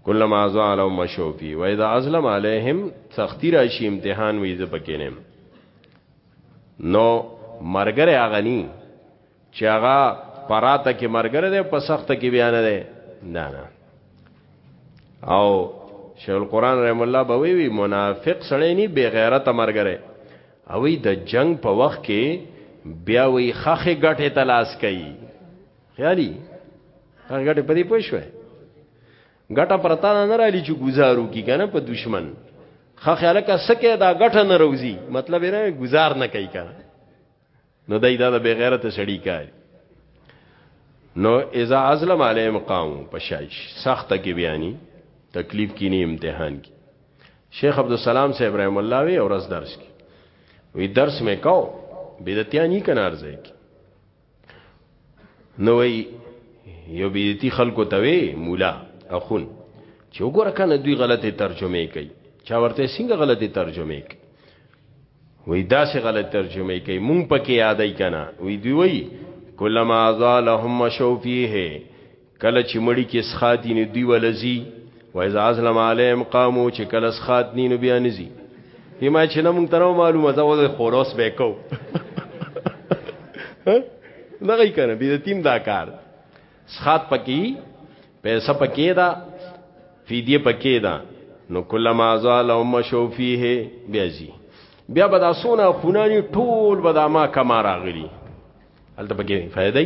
کله ما زال او مشوفي و اذا ازلم عليهم سختی راشي امتحان وي زه پکې نه نو مرګره هغه ني چې هغه پراته کې مرګره ده په سخت کې بیان ده نه نه او شیخ القران رحم الله به وی منافق سړی ني بے غیرت مرګره او د جنگ په وخت کې بیا وی خخه ګټه تلاش کوي خیالي هغه ګټه په دې پوښوي ګټه پرتا نه رالی چې گزارو کی کنه په دشمن خا خیاله کا سکه دا ګټه نه روزي مطلب یې نه گزار نه کوي کنه نو دای دا د بغیرت سړی کای نو اذا ازلم علی مقام پشایش سخت کې بیانی تکلیف کې نه امتحان کې شیخ عبد السلام سے ابراهیم الله وی اور اس درس کې وی درس میں کو بدتیانی کنار ځای کې نو یو بیتی خلکو ته وی مولا اخون چې وګوره کنه دوی غلطه ترجمه کوي چا ورته څنګه غلطه ترجمه کوي وی دا سه غلط ترجمه کوي مونږ پکې یادای کنه وی دوی وی کلم ازالهم شوفیه کله چې مړی کې سخات نو دی ولزی و اذا ازلم علیم قامو چې کله سخات نینو بیا نزی یما چې نو مونږ تر معلومه ده ول خلاص به کو نه غي کنه بیا تیم دا کار سخات پکې پیسې پکې دا فدیه پکې دا نو کله ما زال او مشو فيه بیا زی بیا به دا سونه خونانی ټول به دا ما کما راغلی الته پکې فائدې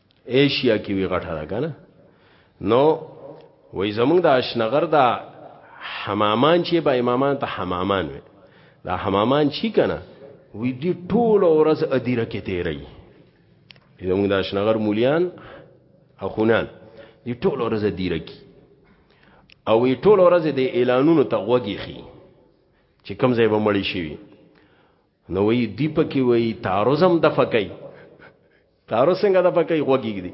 ایشیا کې وی غټه ده کنه نو وای زمونږ د اشنغر دا حمامان چې به امامان ته حمامان وي دا حمامان چې کنه وی دی ټول ورځ ادیره کې تیری زمونږ د اشنغر مولیان اخونان دی ټول ورځ ادیره کې او وی ټول ورځ د اعلانونو ته وګی خي چې کم ځای به مړی شي نو وی دی پکې وی تعرضم د فکای تارو څنګه د پکې غوږی دی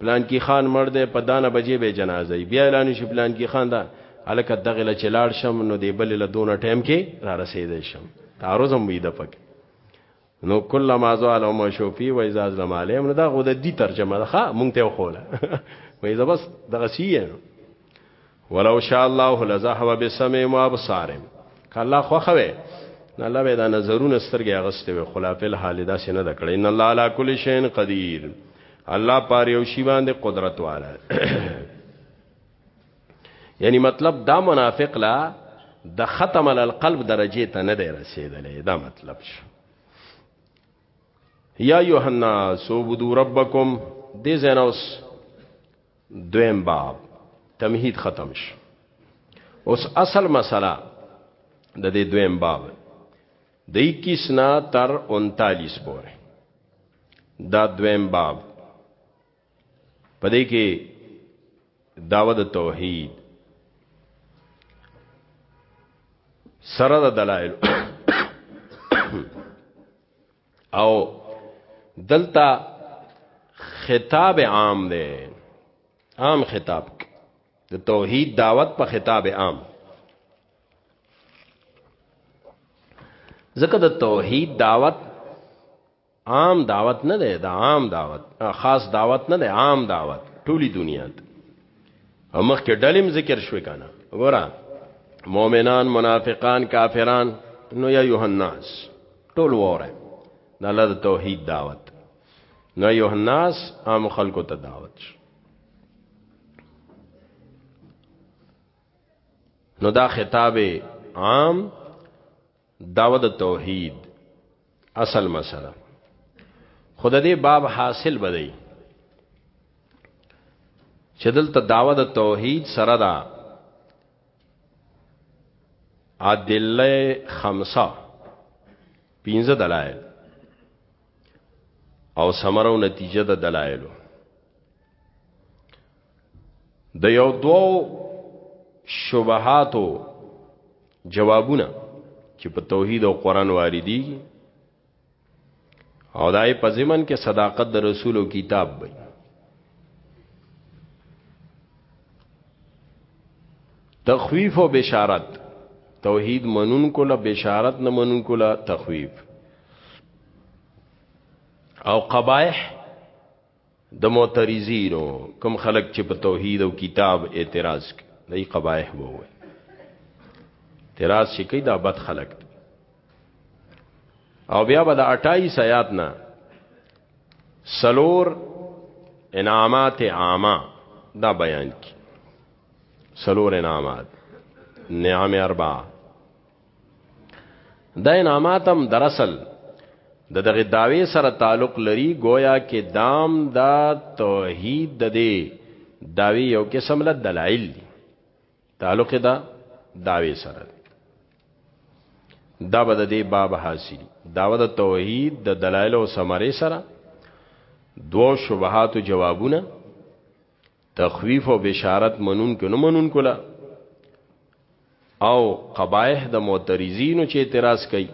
پلان کی خان مړ دی په دانه بجې به جنازه بیا اعلان شي پلان کی خان دا الکه دغه له چلاړ شم نو دی بل له دونه ټایم کې را رسیدې شم تارو زم وی د پکې نو کله ما زال او مشوفي و اذا ظلم عليهم نو دا غو د دې ترجمه ده مونږ ته خوله وای زبس دغه سی نو ولو شاء الله لذهب بسمع و ابصارهم کله خوخوي نه لوي دا نظرونه سترګې اغستې وي خلافل حال دا سينه د کړې ان الله على كل شيء قدير الله پاره یو شی باندې قدرت والا یعنی مطلب دا منافق لا د ختم علی القلب درجه ته نه دی رسیدلې دا مطلب شو یا یوحنا سوبدو ربکم دې زنوس دویم باب تمهید ختم شو اوس اصل مسله د دې دویم باب د 21 نه تر 39 پورې دا دویم باب پدې کې داوود توحید سره د دلایل او دلته خطاب عام دی عام خطاب د توحید دعوت په خطاب عام ځکه د توحید دعوت عام دعوت نه ده دا عام دعوت خاص دعوت نه ده عام دعوت ټولي دنیا ته امخ کې ډلم ذکر شوې کنه ګورا مؤمنان منافقان کافران نو یا یوهناس ټول وره د الله د توحید دعوت نو یوهناس عام خلکو ته دعوت شو نو دا خطاب عام داوه د توحید اصل مسله خود دې باب حاصل بدی چې دلته داوه د توحید سره دا ادله خمسه پنځه دلایل او ثمره او نتیجه د دلایلو د یو دوو شبهاتو جوابونه چې په توحید او قران واردی او دای په زمن کې صداقت د رسول او کتاب وي تخویف او بشارت توحید منون کولا بشارت نه منون کولا تخویف او قبایح د معترضینو کوم خلک چې په توحید او کتاب اعتراض کوي دای قبایح وو اعتراض چې کوي دا بد خلک دي او بیا به د 28 آیات نه سلور انعامات عامه دا بیان کی سلور انعامات نعم اربع دا انعامات هم دراصل د دغه داوی سره تعلق لري گویا کې دام دا توحید د دې داوی یو قسم له دلایل دي تعلق دا داوی سره دا به د دې باب حاصل داوه د توحید د دلایل او ثمره سره دو شبهات او جوابونه تخویف او بشارت منونکو نه منونکو لا او قبایح د معترضینو چې اعتراض کوي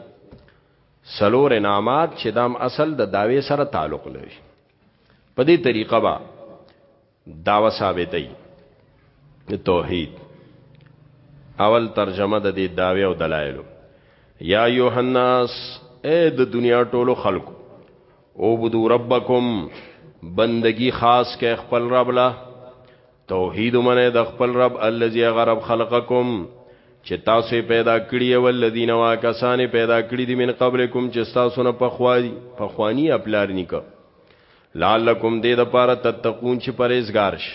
سلور انعامات چې دام اصل د دا داوی سره تعلق لري په دې طریقه با داوا ثابتې توحید اول ترجمه د دې داوی او دلایلو یا یوهناس اے د دنیا ټولو خلکو او بدو ربکم بندگی خاص کې خپل رب لا توحید منه د خپل رب الذي غرب خلقکم چې تاسو پیدا کړی او الذين واکسان پیدا کړی دي من قبلکم چې تاسو نه پخوانی پخوانی خپلار نکو لعلکم دې د پاره تتقون چې پرهیزګار شي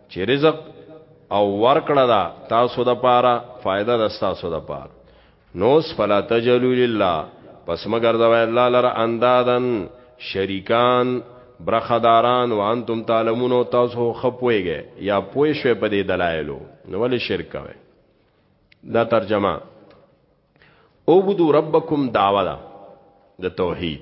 چې رزق او ورکړه دا تاسو د پاره فائدہ د تاسو د پاره نوس فلا تجلو لله پس مگر دا الله لره اندادن شریکان برخداران وانتم تعلمون او تاسو خپويږئ یا پوي شوي په دې دلایلو نو ول شرک کوي دا ترجمه او بدو ربکم دعوه ده د توحید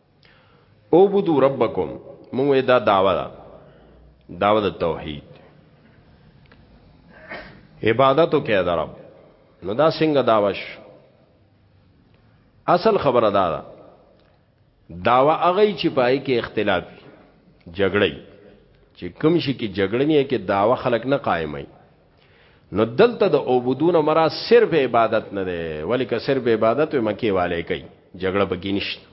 او بدو ربکم موږ دا دعوه ده دعوه د توحید عبادت وکړه د رب نو دا څنګه داوش اصل خبره دا ده داوا هغه چې پای کې اختلاف جګړې چې کوم شي کې جګړې نه کې داوا خلک نه قائمای نو دلته د عبودون مرا صرف عبادت نه دی ولی که صرف عبادت و مکی والے کوي جګړه بګی نشته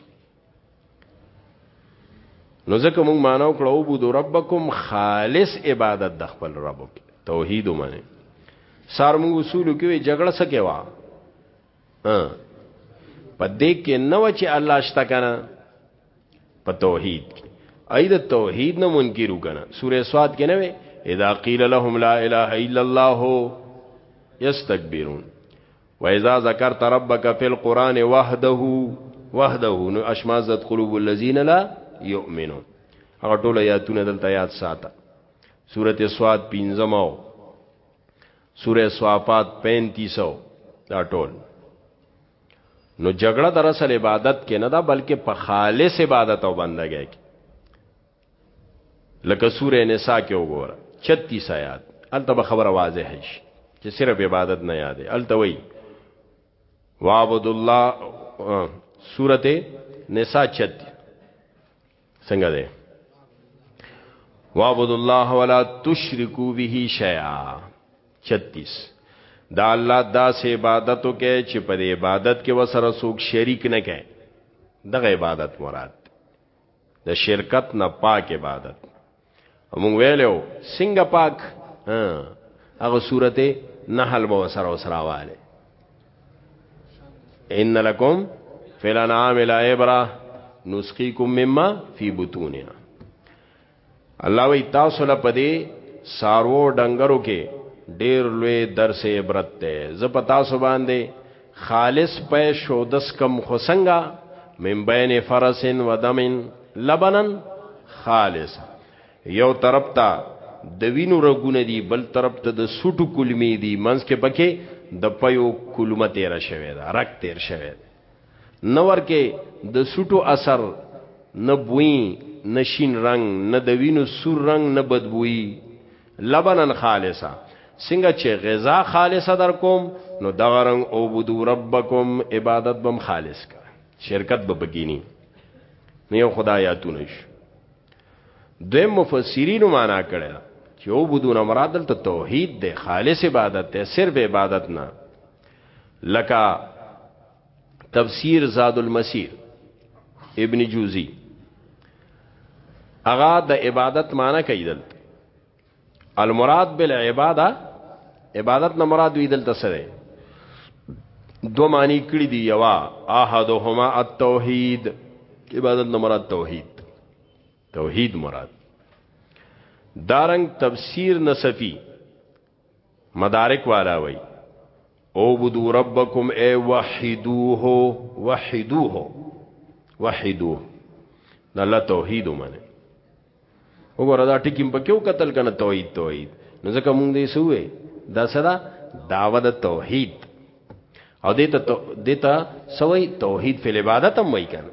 نو ځکه موږ مانو کړو عبود ربکم خالص عبادت د خپل رب توحید ومنه سار موږ اصول کې جګړه سکه وا ها په دې کې نو چې الله شته کنه په توحید کې اې د توحید نه منکر وکنه سوره سواد کې نه وي اذا قيل لهم لا اله الا الله يستكبرون واذا ذكرت ربك في القران وحده وحده نو اشمازت قلوب الذين لا يؤمنون هغه ټول آیاتونه دلته یاد ساته سورته سواد 15 ماو سوره صافات 35 دا ټول نو جګړه در اصل عبادت کې نه ده بلکې په خالص عبادت او بندګۍ کې لکه سوره نساء کې وګوره 36 آیات الته به خبره واضح شي چې صرف عبادت نه یادې الته وی وعبد الله سوره نساء 36 څنګه ده وعبد الله ولا تشرکو به شیئا 36 دا الله دا سه عبادتو کې چې په عبادت کې وسره څوک شریک نه کړي دغه عبادت مراد د شرکت نه پاک عبادت موږ ویلو څنګه پاک هغه سورته نحل به وسره وسره واله ان لکم فلان عامل عبره نسقيكم مما في بطونها الله وی تاسو له پدې سارو ډنګرو کې ډېر لوی درس عبرت ده زه په تاسو باندې خالص پي شودس کم خو سنګا من بین فرسن و دمن لبنن خالص یو طرف ته د وینو رګونه دي بل طرف ته د سټو کلمی دي منځ کې پکې د پيو کلمه تیر شوی دا رک تیر شوی نور کې د سټو اثر نه بوئی نه شین رنگ نه د وینو سور رنگ نه بدبوئی لبنن خالصا څنګه چې غذا خالصه در کوم نو دغه رنګ او بدو ربکم عبادت بم خالص کا شرکت به بګینی نه خدایاتونه شي دوی مفسرین معنا کړي چې او بدو نه مراد دلته توحید دی خالص عبادت دی صرف عبادت نه لکه تفسیر زاد المسیر ابن جوزی اغا د عبادت معنی کوي دلته المراد بالعباده عبادت نه مراد وی دلته سره دو معنی کړی دی یوا احدهما التوحید عبادت نه مراد توحید توحید مراد دارنګ تفسیر نصفی مدارک والا وی او بدو ربکم ای وحیدوه وحیدوه وحیدوه دا الله توحید ومنه وګوره دا ټکیم په کیو قتل کنه توحید توحید نو ځکه مونږ دې سوې دا صدا داوا د توحید او دې ته دې ته سوې توحید فی عبادت هم وای کنه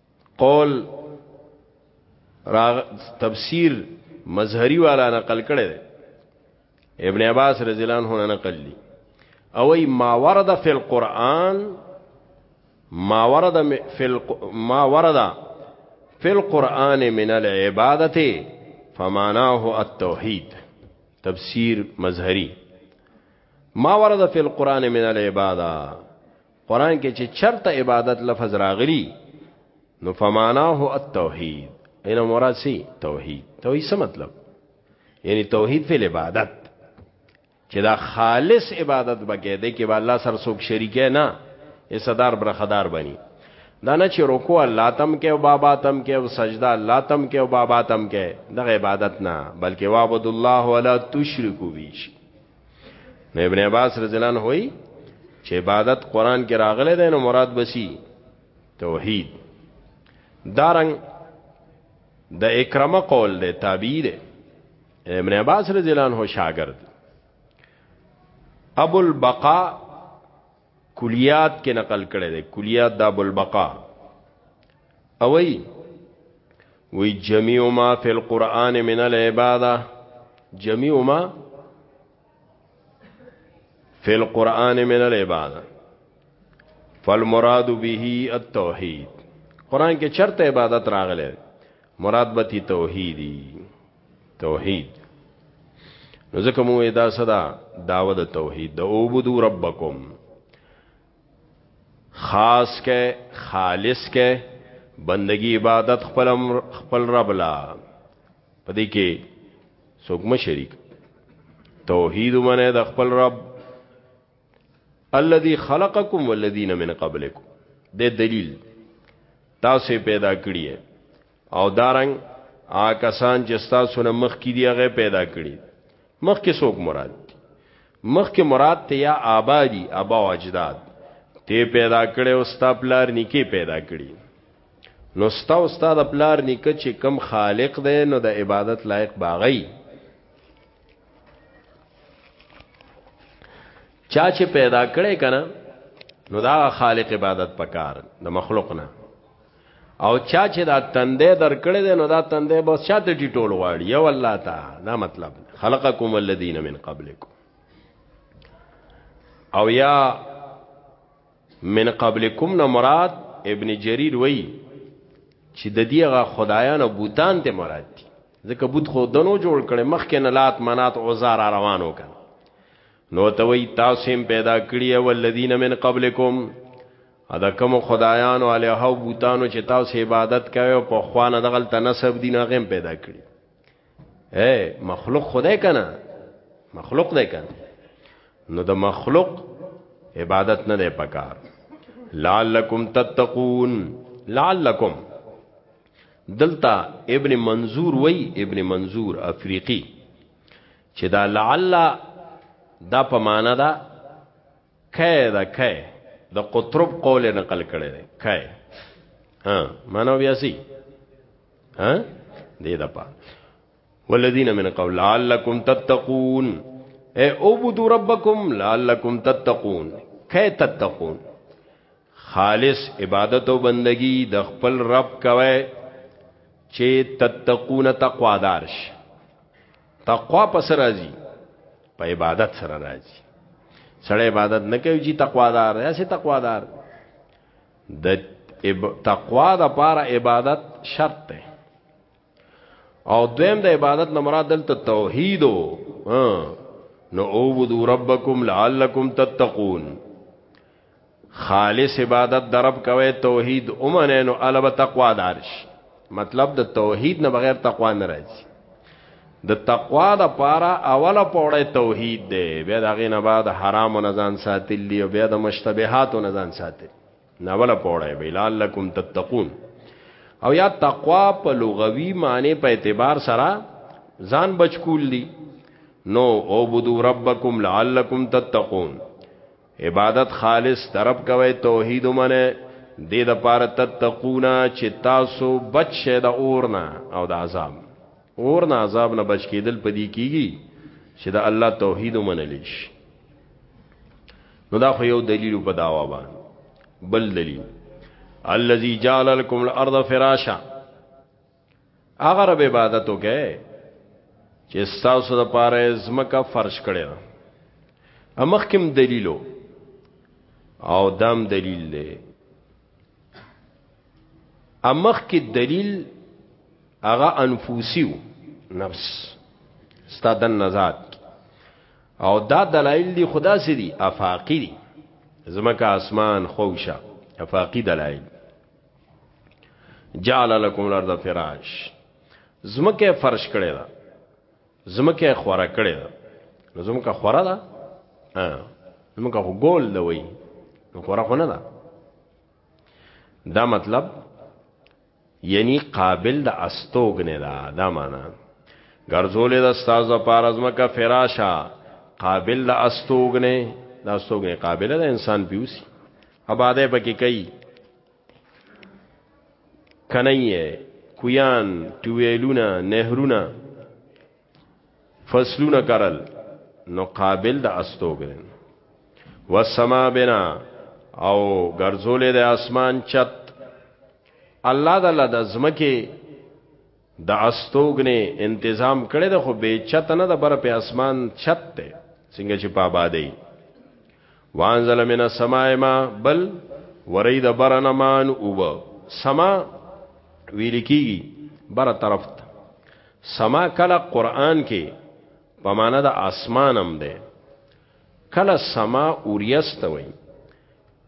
قول را تفسیر مظهری والا نقل کړی دی ابن عباس رضی الله عنه نقل دی او ای ما ورد فی القرآن ما ورد فی الق... ما ورد فی القرآن من العبادت فمعناه التوحید تفسیر مظهری ما ورد فی القرآن من العبادت قران کې چې چرته عبادت لفظ راغلی نو فماناه التوحید اینا مراد سی توحید توحید څه مطلب یعنی توحید فی عبادت چې دا خالص عبادت بګې دې کې الله سر څوک شریک نه یې صدر برخدار بني دا نه چې رکوع الله تم کې او بابا تم کې او سجده الله تم کې او بابا تم کې دغه عبادت نه بلکې وعبد الله ولا تشرکو بیش نو ابن عباس رضی الله عنه وی چې عبادت قران کې راغله ده نو مراد بسی توحید دارنګ د دا اکرمه قول ده تابعی ده ابن عباس رضی الله عنه شاګرد ابو البقاء کلیات کې نقل کړي دي کلیات د ابو البقاء او وی وی جميع ما فی القرآن من العباده جميع ما فی القرآن من العباده فالمراد به التوحید قران کې چرته عبادت راغله مراد به تی توحیدی توحید نو ځکه مو دا صدا داوه د توحید د عبدو ربکم خاص کې خالص کې بندگی عبادت خپل خپل رب لا پدې کې څوک مشرک توحید منه د خپل رب الذي خلقكم والذين من قبلكم د دلیل تاسو پیدا کړی او دارنګ آ کسان چې تاسو نه مخ کې دی هغه پیدا کړی مخ کې څوک مراد دی مخ کې مراد ته یا آبادی ابا او اجداد ته پیدا کړي او ستا پلار نیکی پیدا کړي نو ستا او ستا د پلار نیکه چې کم خالق دی نو د عبادت لایق باغی چا چې پیدا کړي کنه نو دا خالق عبادت پکار د مخلوق نه او چا چې دا تندې در کړې ده نو دا تندې بس شاته ټی ټول واړی یو الله تا دا مطلب خلقکم الذین من قبلکم او یا من قبلکم نه مراد ابن جریر وی چې د دیغه خدایانو بوتان ته مراد دي ځکه بوت خو دنو جوړ کړي مخکې نه لات منات عزار روانو کړي نو ته وی تاسو هم پیدا کړی او الذین من قبلکم ادا کوم خدایانو الہو بوتانو چې تاسو عبادت کوي او په خوانه دغل تنسب دین هغه پیدا کړی اے مخلوق خدای کنه مخلوق دی کنه نو د مخلوق عبادت نه دی پکار لعلکم تتقون لعلکم دلتا ابن منظور وای ابن منظور افریقی چې دا لعل دا په معنا دا کای دا کای د قطرب قول نقل کړي دی کای ها مانو بیا سي ها دې د پا والذین من قول لعلکم تتقون اے عبدوا ربکم لعلکم تتقون کای تتقون خالص عبادت او بندگی د خپل رب کوي چې تتقون تقوادار شي تقوا پس راځي په عبادت سره راځي سړی عبادت نه کوي چې تقوادار یا سي تقوادار د تقوا د پاره عبادت شرط ده او دویم د عبادت نه مراد دلته توحید نو اوبدو ربکم لعلکم تتقون خالص عبادت درب کوي توحید اومنه نو الوب تقوا دارش مطلب د توحید نه بغیر تقوا نه راځي د تقوا د پاره اوله پوړې توحید دی بیا د غینه بعد حرام او نزان ساتل دی او بیا د مشتبهات او نزان ساتل نه اوله پوړې بلال لکم تتقون او یا تقوا په لغوي معنی په اعتبار سره ځان بچکول دی نو او بدو ربکم لعلکم تتقون عبادت خالص درب کوي توحید منه دې د پاره تتقونا چې تاسو بچ شه د اورنا او د عذاب اورنا عذاب نه بچ کېدل پدې کیږي چې د الله توحید منل شي نو دا خو یو دلیل په داوا باندې بل دلیل الذي جعل لكم الارض فراشا هغه رب عبادت وکړي چې تاسو د پاره زمکه فرش کړي ده امخ کوم دلیلو او دام دلیل دی امخ کې دلیل هغه انفوسیو نفس ستادن نزاد او دا دلایل دی خدا سي دي افاقی دي زمکه اسمان خوشه افاقی دلایل جعل لكم الارض فراش زمکه فرش کړی دا زمکه خوره کړی دا نو زمکه خوره دا زمکه خو ګول دا وای نو خوره خو نه دا دا مطلب یعنی قابل د استوګ نه دا دا معنا ګرځولې د استاد لپاره ازمکه فراشا قابل د استوګنه د استوګنه قابل د انسان پیوسی آباده پکې کوي کنیه کویان ټویلونه نهرونه فصلونه کرل نو قابل د استوګن والسما بنا او ګرځولې د اسمان چت الله د لد ازمکه د استوګنې انتظام کړی د خو به چت نه د بر په اسمان چت ته څنګه چې په آبادی وانزل من السماء ما بل وری د برن مان اوب سما ویل کیږي بر طرف ته سما کله قران کې په معنا د اسمان هم ده کله سما اوریس ته وایي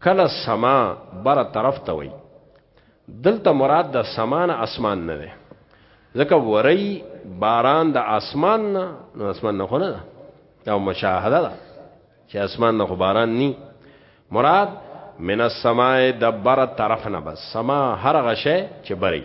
کله سما بره طرف ته وایي دلته مراد د سما نه اسمان نه دی ځکه وری باران د اسمان نه نو اسمان نه خونه ده دا مشاهده ده چې اسمان نه خو باران ني مراد من السماء دبر طرف نه بس سما هر غشه چې بری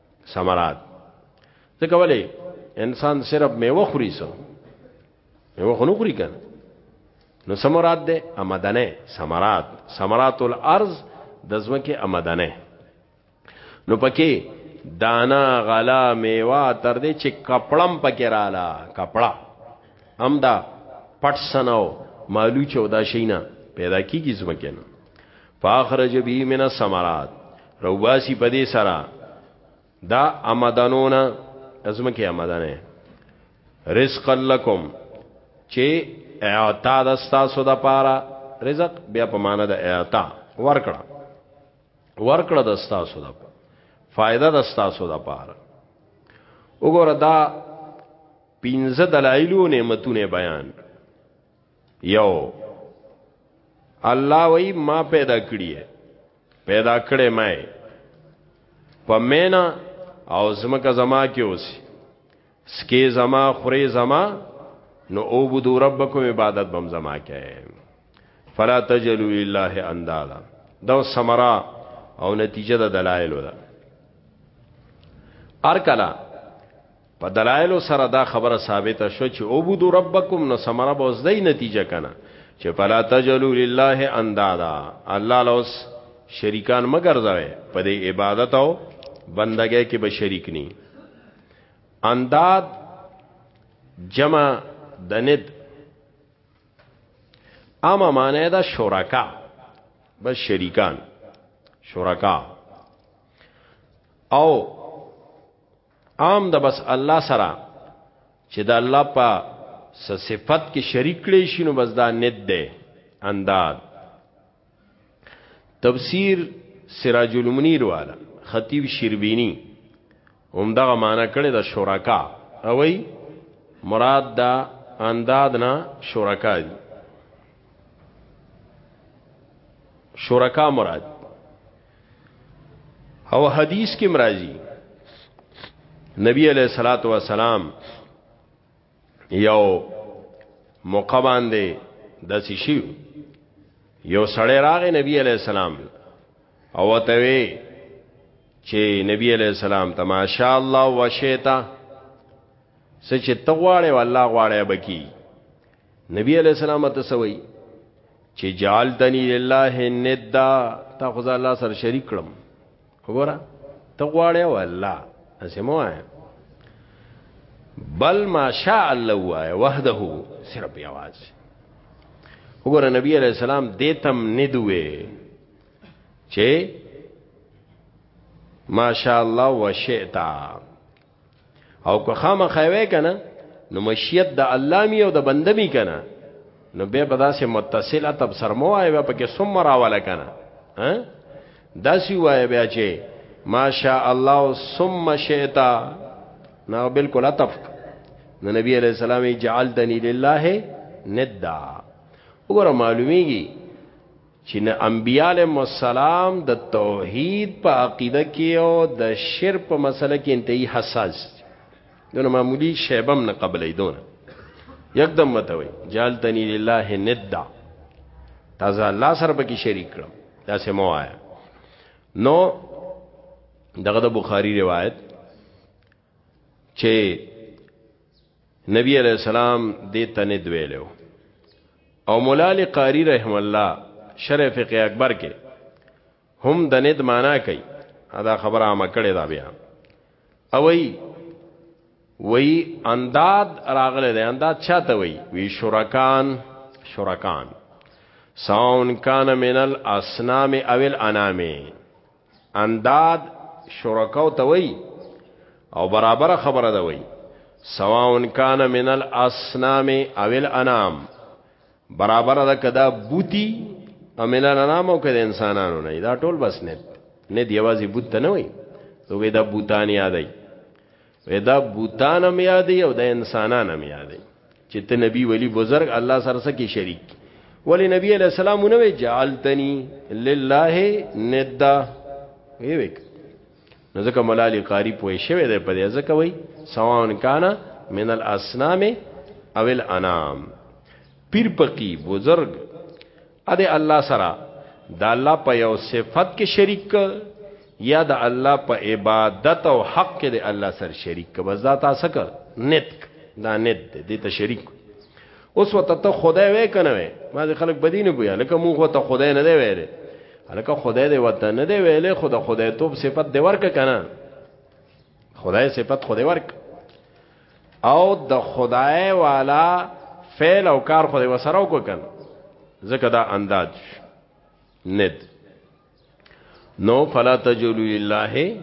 ثمرات ځکه ولی انسان صرف میوه خوري سو میوه خو نه خوري کنه نو ثمرات ده امدنه ثمرات ثمرات الارض د زمکه امدنه نو پکې دانا غلا میوه تر دې چې کپړم پکې رااله کپړه امدا پټ سناو مالو چودا شینا پیدا کیږي زمکه نه فاخرج به من الثمرات روباسی په دې سره دا آمدانونه ازمکه آمدانه رزق لکم چې اعطا د تاسو د پاره رزق بیا په معنا د اعطا ورکړه ورکړه د تاسو د پاره فائدہ د تاسو د پاره وګوره دا پینځه دلایلو نعمتونه بیان یو الله وی ما پیدا کړی پیدا کړې مې په مینا او زمکه زما کې اوسې سکه زما خوري زما نو او بدو ربکم عبادت بم زما کې فلا تجلوا لله اندادا دا سمرا او نتیجه د دلایل ده ارکلا په دلایلو سره دا خبره ثابته شو چې عبدو ربکم نو سمره به اوس دی نتیجه کنه چې فلا تجلو لله اندادا الله لوس شریکان مگر ځوي په دې عبادت او بندګۍ کې به شریک ني انداد جمع دند اما معنی دا شرکا بس شریکان شرکا او عام د بس الله سره چې د الله په صفت کې شریک کړي شنو بس دا ند ده انداد تفسیر سراج المنیر والا خطیب شیربینی هم دغه معنا کړي د شرکا اوی مراد دا انداد نه شرکا دي شرکا مراد او حدیث کې مرাজি نبی علیہ الصلوۃ والسلام یو موقع باندې د شي یو سړی راغی نبی علیہ السلام او ته وی چې نبی علیہ السلام تماشا الله وشیتا سچ تغواړې والله غواړې بکی نبی علیہ السلام ته سوي چې جعلتنی لله ندا تا خو الله سره شریک کړم وګوره ته غواړې او الله اسمو آیا بل ما شاء الله وای وحده صرف یواز وګوره نبی علیہ السلام دې تم ندوي چې ما شاء الله وشئتا او که خامخا وې کنه نو مشیت د الله می او د بنده می کنه نو به په داسې متصله تب سرمو آی به پکې سم راواله کنه ها داسی وای بیا چې ماشاء الله ثم شئتا نو بالکل اتف نو نبی علیہ السلام جعلتنی لله ندا وګوره معلومیږي چې نه انبیاء علیهم السلام د توحید په عقیده کې او د شرک په مسله کې انتهایی حساس دونه معمولی شیبم نه قبلې دونه یکدم متوي جالتنی لله ندا تازه الله سره به کې شریک کړم دا سه مو آیا نو دغه د بخاری روایت چې نبی علیہ السلام دې تنه دویلو او مولا علی قاری رحم الله شرح فقه اکبر کې هم د ند معنا کوي دا خبره ما کړې دا بیا او وی وی انداد راغله ده انداد چاته وی وی شرکان شرکان ساون کان من الاسنام او الانامه انداد شرکاو ته وای او برابر خبره ده وای سواون کان من الاسنام او الانام برابر ده کدا بوتی او من الانام او کدا انسانانو نه دا ټول بس نه نه دیوازی بوت نه وای دوی دا بوتان یادای ودا بوتان هم یادې او د انسانان هم یادې چې ته نبی ولی بزرگ الله سره سکی شریک ولی نبی علیہ السلام نو جعلتنی لله ندا وی وک نو ځکه ملالی قاری پوي شوی دی په دې ځکه وای سواون کانا من الاسنام او الانام پیر پقی بزرگ ا دې الله سره د الله په یو صفت کې شریک یا د الله په عبادت او حق کې د الله سره شریک ک بس دا تاسو ک نت دا نت دې ته شریک اوس وته ته خدای وې کنه وې ما دې خلک بدینه ګویا لکه مونږ وته خدای نه دی ویل لکه خدای دې وته نه دی ویل خدای خدای توپ صفت دی ورک کنه خدای صفت خدای ورک او د خدای والا فعل او کار خدای وسره وکړ ځکه دا انداز ند نو فلا تجلوا لله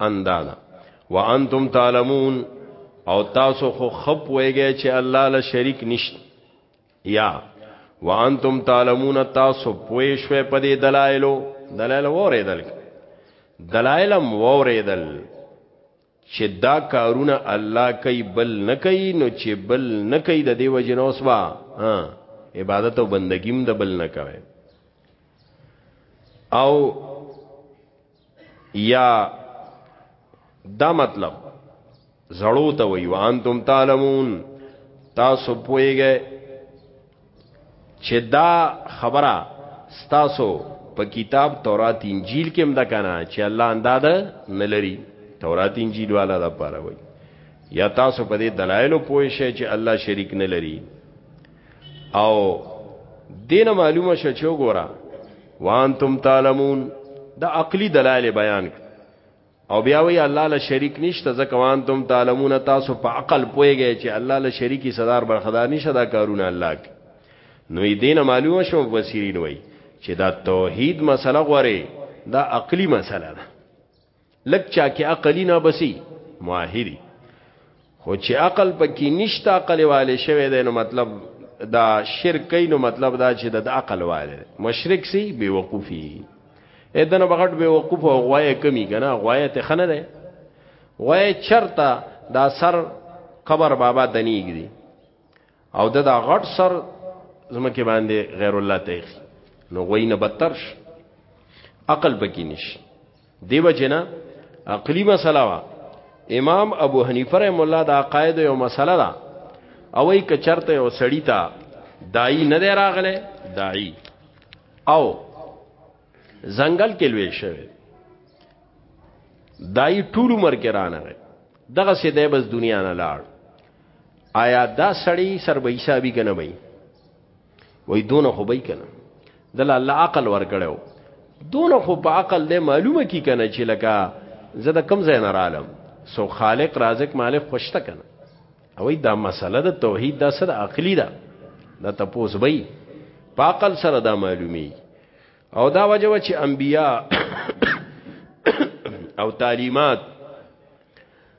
اندادا وانتم تعلمون او تاسو خو خپ ویږئ چې الله له شریک نشته یا وانتم تعلمون تاسو پوي شوي په دې دلایلو دلایل وریدل دلایلم وریدل چه دا کارونه الله کوي بل نه کوي نو چه بل نه کوي د دې وجه نه اوس با عبادت او بندګی هم د بل نه کوي او یا دا مطلب زړو ته وی وانتم تعلمون تاسو پويږئ چې دا خبره ستاسو په کتاب تورات انجیل کې هم ده کنه چې الله انداده نه لري تورات انجیل والا دا پاره وای یا تاسو په دې دلایلو پوه شئ چې الله شریک نه لري او دینه معلومه شو چې وګوره وانتم تعلمون دا عقلی دلایل بیان او بیا وی الله له شریک نشته ځکه وانتم تعلمون تاسو په عقل پويږئ چې الله له شریکی صدر برخدار نشته دا کارونه الله کی نو دینه معلومه شو وسیرین وای چې دا توحید مسله غوري دا عقلی مسله ده لکه چا کې عقلی نه بسی موحدی خو چې عقل پکې نشته عقل والے شوی دی نو مطلب دا شرک کوي نو مطلب دا چې د عقل والے مشرک سي بي وقوفي اذن بغټ بي وقوف او غوای کمی کنه غوای ته خنه ده غوای چرتا دا سر قبر بابا دنیګ دی او د دا غټ سر زمکه باندې غیر الله تیخي نو غوینه بدتر شي عقل پکې نشي دیو جنا عقلی مسله وا امام ابو حنیفه رحم الله دا قاعده یو مسله ده او ای کچرته یو سړی تا دای نه دی راغله دای او زنګل کې لوي شوی دای ټول عمر کې رانه دغه سیده بس دنیا نه لاړ آیا دا سړی سر به حسابي کنه وي وای دونه خو به کنه دل الله عقل ورکړو دونه خو په عقل دې معلومه کی کنه چې لکه زه د کم ځای نه رالم سو خالق رازق مالک خوشته کنه او دا مسله د توحید دا سره عقلی ده دا تپوس وای په عقل سره دا معلومی او دا وجه چې انبیا او تعلیمات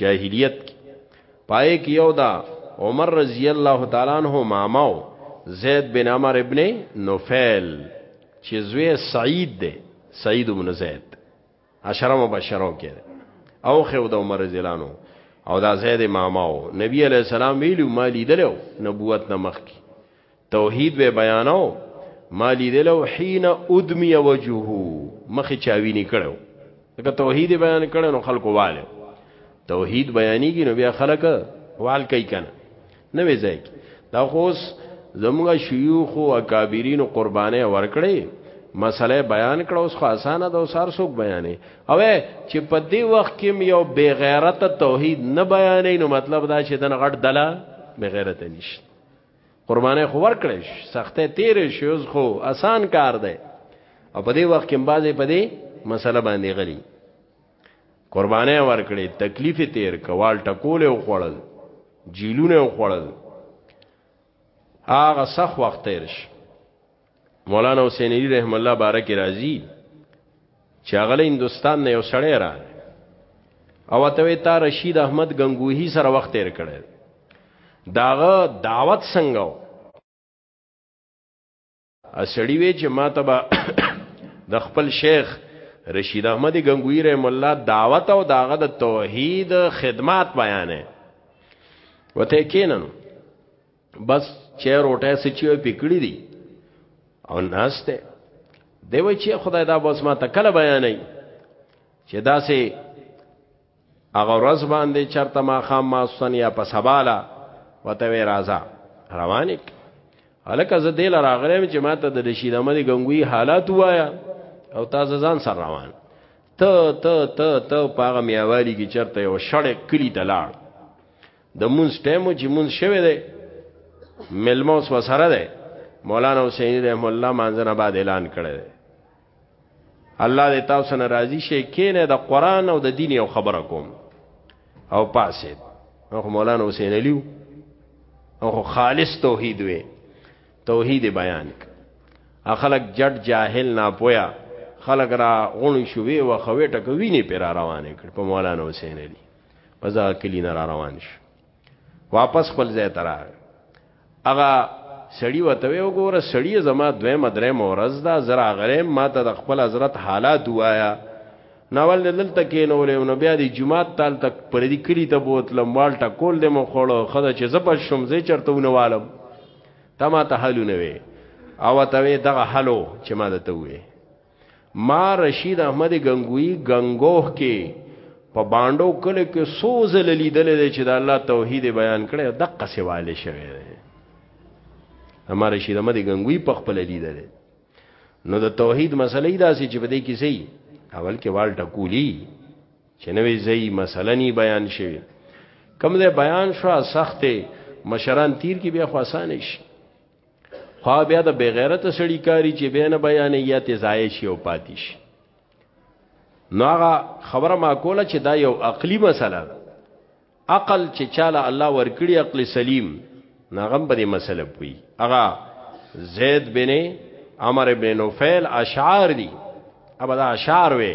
جاهلیت کې پای کې یو دا عمر رضی الله تعالی عنہ ماماو زید بن عمر ابن نوفل چې زوی سعید دی سعید بن زید عشره مبشرو کې او خو د عمر رضی الله عنه او دا زید ماماو نبی علیہ السلام ویلو ما لیدلو نبوت نه مخکې توحید به بیانو مالی دلو حين ادمی وجهه مخ چاوی نکړو دا توحید بیان کړه نو خلکو والو توحید بیانېږي نو بیا خلک وال کوي کنه نه وی ځای دا خوس زموږ شيوخ او اکابرین قربانې ورکړې مسله بیان کړه اوس خو اسانه ده اوس هر څوک بیانې او چې په دې وخت کې یو بے غیرت توحید نه بیانې نو مطلب دا چې دن غټ دلا بے غیرت نشته قربانې خو ورکړې سختې تیرې شي اوس خو آسان کار دی او په دې وخت کې بازي په دې مسله باندې غلي قربانې ورکړې تکلیف تیر کوال ټکول او خړل جیلونه او خړل هغه سخت وخت تیر شي مولانا حسین علی رحم الله بارک راضی چې هغه هندستان نه یو سړی را او ته وی تا رشید احمد غنگوهی سره وخت تیر کړی داغه دعوت څنګه و اسړی وی چې ما تبا د خپل شیخ رشید احمد غنگوی رحم الله دعوت او داغه د توحید خدمات بیانې وته کینن بس چه روټه سچی وی پکړی دی او ناشته دی وی چې خدای دا بس ما تکل بیانې چې دا سه هغه ورځ باندې چرته ما خام ما سن یا په سبالا وته وی رازا روانک الکه زه دل راغلم چې ما ته د رشید احمد غنگوی حالات وایا او تازه ځان سره روان ته ته ته ته پاغه میاوالی کی چرته یو شړې کلی دلاړ د مونږ ټیمو چې مونږ شوه دی ملمو سو سره دی مولانا حسین رحم الله مانځنه بعد اعلان کړی دی الله دې تاسو نه راضي شي کینه د قران او د دین یو خبره کوم او پاسه او مولانا حسین علیو او خالص توحید وی توحید بیان اخلق جټ جاهل نه پویا خلق را غونی شوی و خوی ټکوی نه پر روانه کړ په مولانا حسین علی په ځا کلی نه را روان شو واپس خپل ځای ته راغی هغه سړی وته وی وګوره سړی زما دوه مدرې مورز دا زرا غریم ما ته د خپل حضرت حالات وایا ناول دلته کې نو له نو بیا د جمعات تال تک پر دې کلی ته بوتلم والټه کول دې مو خړو خدا چې زب شوم زې چرته ونوالم تما ته حلونه وی او ته وی دغه حلو چې ما ته وی ما رشید احمد غنگوی غنگوه کې په باندو کله کې سوز لیدل دي چې د الله توحید بیان کړي دقه سواله شوی دی اما رشید احمد غنگوی په خپل لیدل نو د توحید مسلې داسې چې بده کې سي اول کې وال ټکولی چې نوې زئی مسله ني بیان شوی کوم دې بیان شو سخته مشران تیر کې بیا خو اسانه شي خو بیا د بغیرت سړی کاری چې بین بیان یا تزایش یو پاتیش نو هغه خبره ما کوله چې دا یو عقلی مسله ده عقل چې چاله الله ورکړي عقل سلیم ناغم به دې مسله پوي هغه زید بن عمر بن نوفل اشعار دي ابدا اشعار وي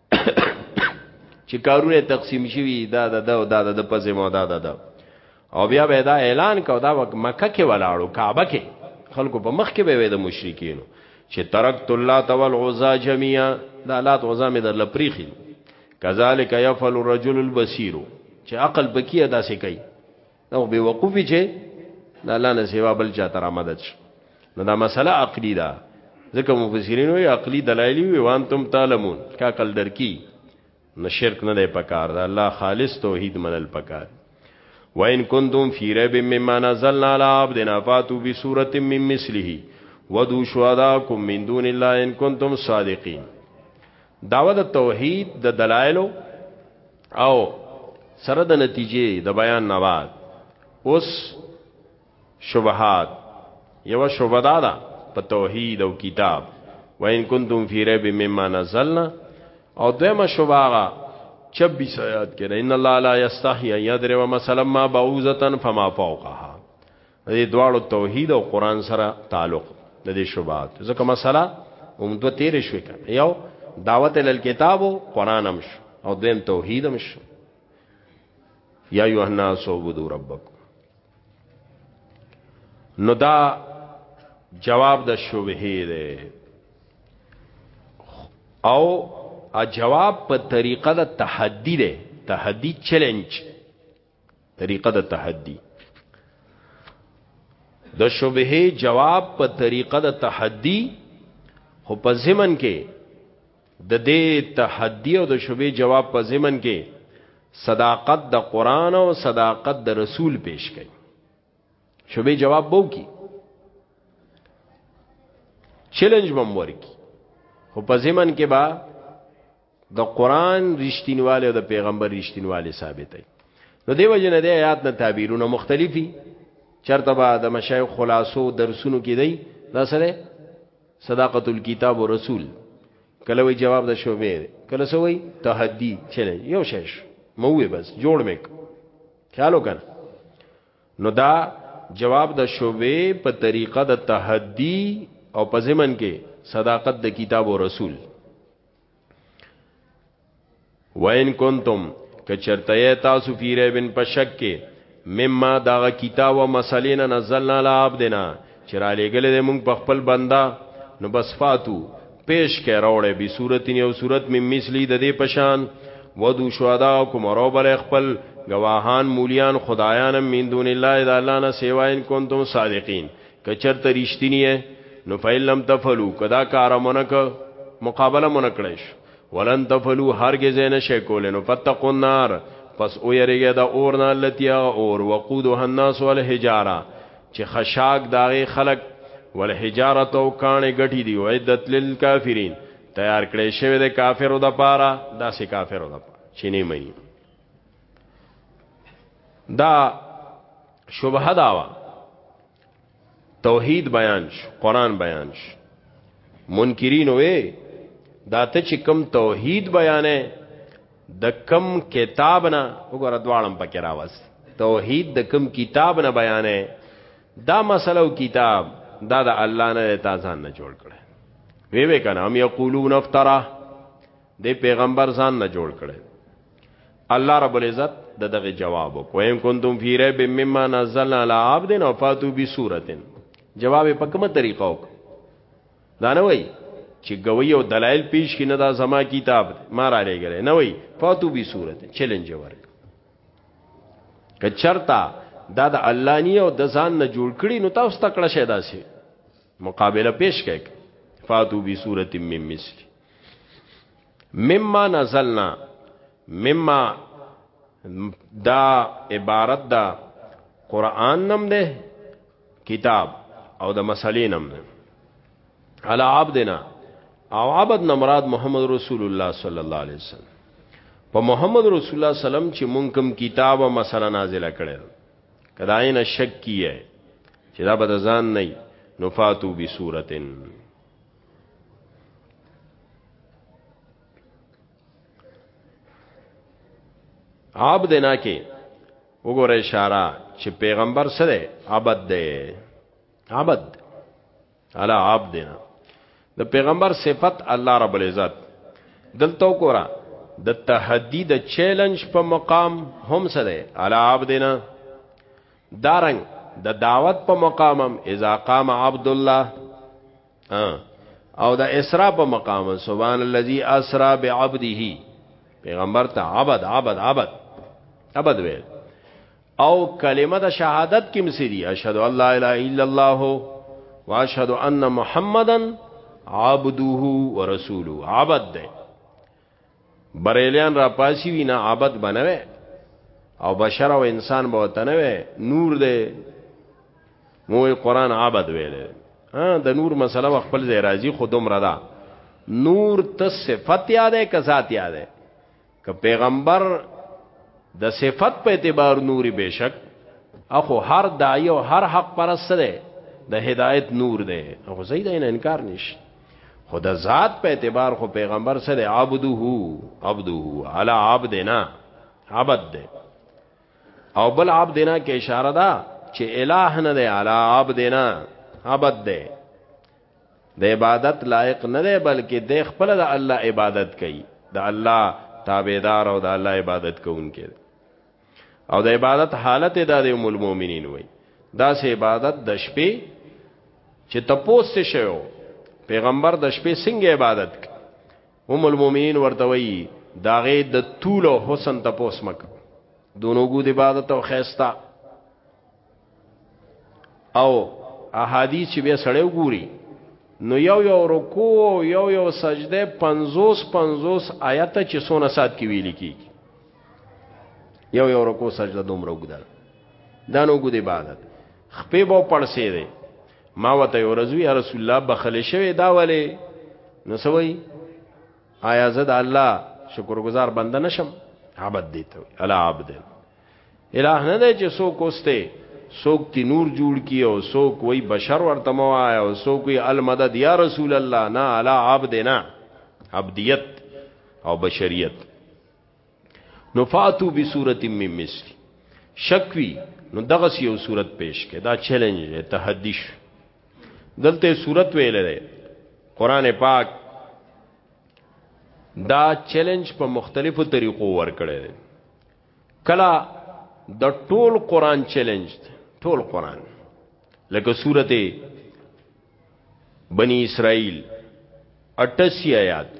چې کارونه تقسیم شوي دا دا دا دا دا, دا په ذمہ دا دا دا او بیا به دا اعلان کو دا وک مکه کې ولاړو کعبه کې خلکو په مخ کې به وې د مشرکینو چې ترکت الله تول عزا جميعا دا لات عزا مې در لپریخي کذالک يفعل الرجل البصير چې عقل بکیه داسې کوي او به وقوفي چې د الله نه سیوا بل چا تر مدد شي نو دا مسله عقلی ده ځکه مفسرین وی عقلی دلایل وی وانتم تعلمون کا کل درکی نه شرک نه دی پکار دا الله خالص توحید منل پکار وان کنتم فی ریب مما نزلنا علی عبدنا فاتوا بسوره من مثله ودو شهداکم من دون الله ان کنتم صادقین داوه د توحید د دلایلو او سره د نتیجې د بیان نه بعد اوس شبهات یو شبهه ده په توحید او کتاب وان کنتم فی ریب مما نزلنا او دمه شبهه 26 آیات کې ان الله لا یستحی یضرب مثلا ما بعوزه فما فوقها د دې دواړو توحید او قران سره تعلق د دې شوبات ځکه مسله هم دوه تیر شوې کړه یو دعوت ال کتاب او قران هم شو او دیم توحید هم شو یا ایه الناس عبدو ربکم نو دا جواب د شوبهه دی او ا جواب په طریقه د تحدی دی تحدی چیلنج طریقه د تحدی د شبهه جواب په طریقه د تحدی خو په زمن کې د دې تحدی او د شبهه جواب په زمن کې صداقت د قران او صداقت د رسول پیش کړي شبهه جواب بو کی چیلنج بم ورکی خو په زمن کې با د قران رښتینواله او د پیغمبر رښتینواله ثابتې نو دیو جن د آیات نه تعبیرونه مختلفي چرته به د مشایخ خلاصو درسونو کې دی دا سره صداقت الكتاب و رسول کله وی جواب د شوبې کله سوې تحدی چلے یو شش موې بس جوړ میک خیالو کړه نو دا جواب د شوبې په طریقه د تحدی او په زمن کې صداقت د کتاب او رسول وین کنتم کچرته تاسو فی ریبن پشک کې مما دا کتاب او مسلینا نزلنا علی عبدنا چرا لګل دې مونږ په خپل بندا نو بس فاتو پیش کې راوړې به صورت یو صورت می مثلی د دې پشان ودو شهدا کوم روبل خپل گواهان مولیان خدایان من دون الله الا الله نه سیواین کنتم صادقین که چرته رښتینی نو فیلم تفلو کدا کار مونږ مقابله مونږ کړیش ولن تفلو هرگز نه شي کول نو فتقوا النار پس او یریګه دا اور نه لتیا اور وقودها الناس والحجاره چې خشاک داغه خلق والحجاره تو کانه غټی دی او عدت للکافرین تیار کړي شوی د کافرو د پاره داسې کافرو د پاره چې نه مني دا شبهه داوا توحید بیان شو قران بیان شو منکرین وې دا ته چې کم توحید بیانې د کم کتاب نه وګوره دواړم پکې راوس توحید د کم کتاب نه بیانې دا مسله او کتاب دا د الله نه تازه نه جوړ کړي وی وی کنه هم یقولون افترا دی پیغمبر ځان نه جوړ کړي الله رب العزت د دغه جواب کو ان کنتم فی ریب مما نزلنا علی عبدنا فاتو بسورتن جواب په کومه طریقه وک دا نه وای چې گوی او دلایل پیش کینه دا زما کتاب ما را لګره نه وای فاتو بسورتن چیلنج ورک که چرتا دا د الله نی او د ځان نه جوړ کړي نو تاسو تکړه شې داسې مقابله پیش کړئ فاتو بی صورت من مثل مما نزلنا مما دا عبارت دا قران نم ده کتاب او د مسلې نم ده علی عبدنا او عبد نه مراد محمد رسول الله صلی الله علیه وسلم په محمد رسول الله سلام چې مونږ کوم کتاب او مسله نازله کړل کداې نه شک کیه چې دا به ځان نه نفاتو بسورتن عبد نه کې وګوره اشاره چې پیغمبر سره عبد دی عبد علا عبد نه د پیغمبر صفت الله رب العزت دلته وګوره د تهدید چیلنج په مقام هم سره علا عبد نه دارنګ د دا دعوت په مقامم اذا قام عبد الله او د اسراء په مقام سبحان الذي اسرا بعبده پیغمبر ته عبد عبد عبد عبد ویل او کلمه د شهادت کې مسری اشهد ان لا اله الا الله واشهد ان محمدن عبده ورسوله عبد ده بریلیان را پاسی وی نه عبادت بنوي او بشر او انسان به وتنوي نور دی نو قرآن عبادت ویل ها د نور مسله و خپل ځای راځي خودم ردا نور ته صفت یاده که ذات یاده که پیغمبر د صفت په اعتبار نوري بشک اخو هر دایو هر حق پرسته د هدایت نور دی او زید انکار نشته خدا ذات په اعتبار خو پیغمبر سره عبده عبده علی عبدنا عبد ده او بل عبدنا کې اشاره ده چې الہ نه ده علی عبدنا عبد ده د عبادت لایق نه ده بلکې د خپل د الله عبادت کوي د الله تابعدار او د الله عبادت کوونکی او د عبادت حالت د ام المؤمنین وای دا سه عبادت د شپې چې تپوس شوو پیغمبر د شپې څنګه عبادت ام المؤمنین ورته وای داغه د طول او حسن تپوس مک دونو ګو د عبادت او خيستا او احادیث چې به سړیو ګوري نو یو یو رکوع یو یو سجده 50 50 آیات چې سونه سات کې ویل کی یو یو رکوع سجده دومره وګدل دا نو ګد عبادت خپې به پړسې دی ما وته یو رضوی رسول الله بخله شوی دا ولی نو سوي آیا زه د الله شکرګزار بنده نشم عبادت دي ته الا عبادت الہ نه دی چې څوک اوسته څوک تی نور جوړ کی او څوک وای بشر ورته مو آیا او څوک وی المدد یا رسول الله نه علی عبدنا عبدیت او بشریت نفاتو بصورت من مثل شکوی نو دغه یو صورت پیش کړه دا چیلنج دی تحدی شو دلته صورت ویل دی قران پاک دا چیلنج په مختلفو طریقو ور کړی دی کلا د ټول قران چیلنج ټول قران لکه سورته بنی اسرائیل 88 آیات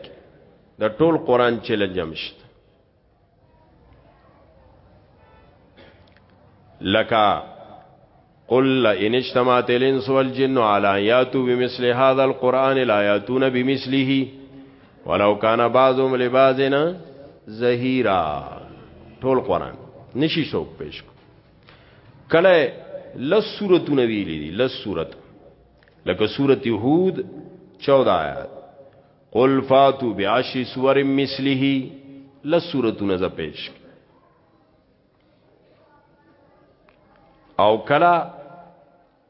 د ټول قران چیلنج امشت لکه قل ان اجتمعت الانس والجن على ان ياتوا بمثل هذا القران لا ياتون بمثله ولو كان بعضهم لبعض ظهيرا ټول قران نشي څوک پیش کو کله لس سورتونه ویلې دي لس سورت لکه سورت هود 14 آیات قل فاتو بعشر سور مثله لس سورتونه ز پیش او کلا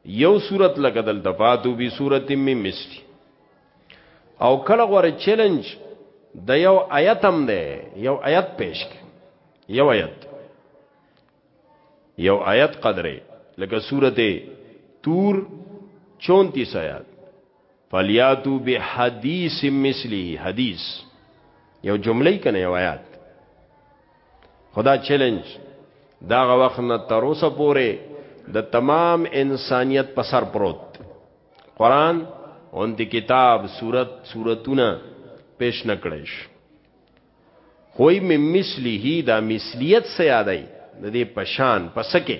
یو صورت لکه دل دفاتو بی صورت می مثلی او کله غوړي چیلنج د یو آیت هم ده یو آیت پیش کړي یو آیت یو آیت قدره لکه سورته تور 34 آیات فلیاتو بحدیث مثله حدیث یو جمله کنه یو آیات خدا چیلنج دا وخت نه تر اوسه پورې د تمام انسانیت په سر پروت قران اون دی کتاب صورت صورتونه پیش نکړیش خوې مې مثله دا مثلیت سیادای د دې پشان پسکه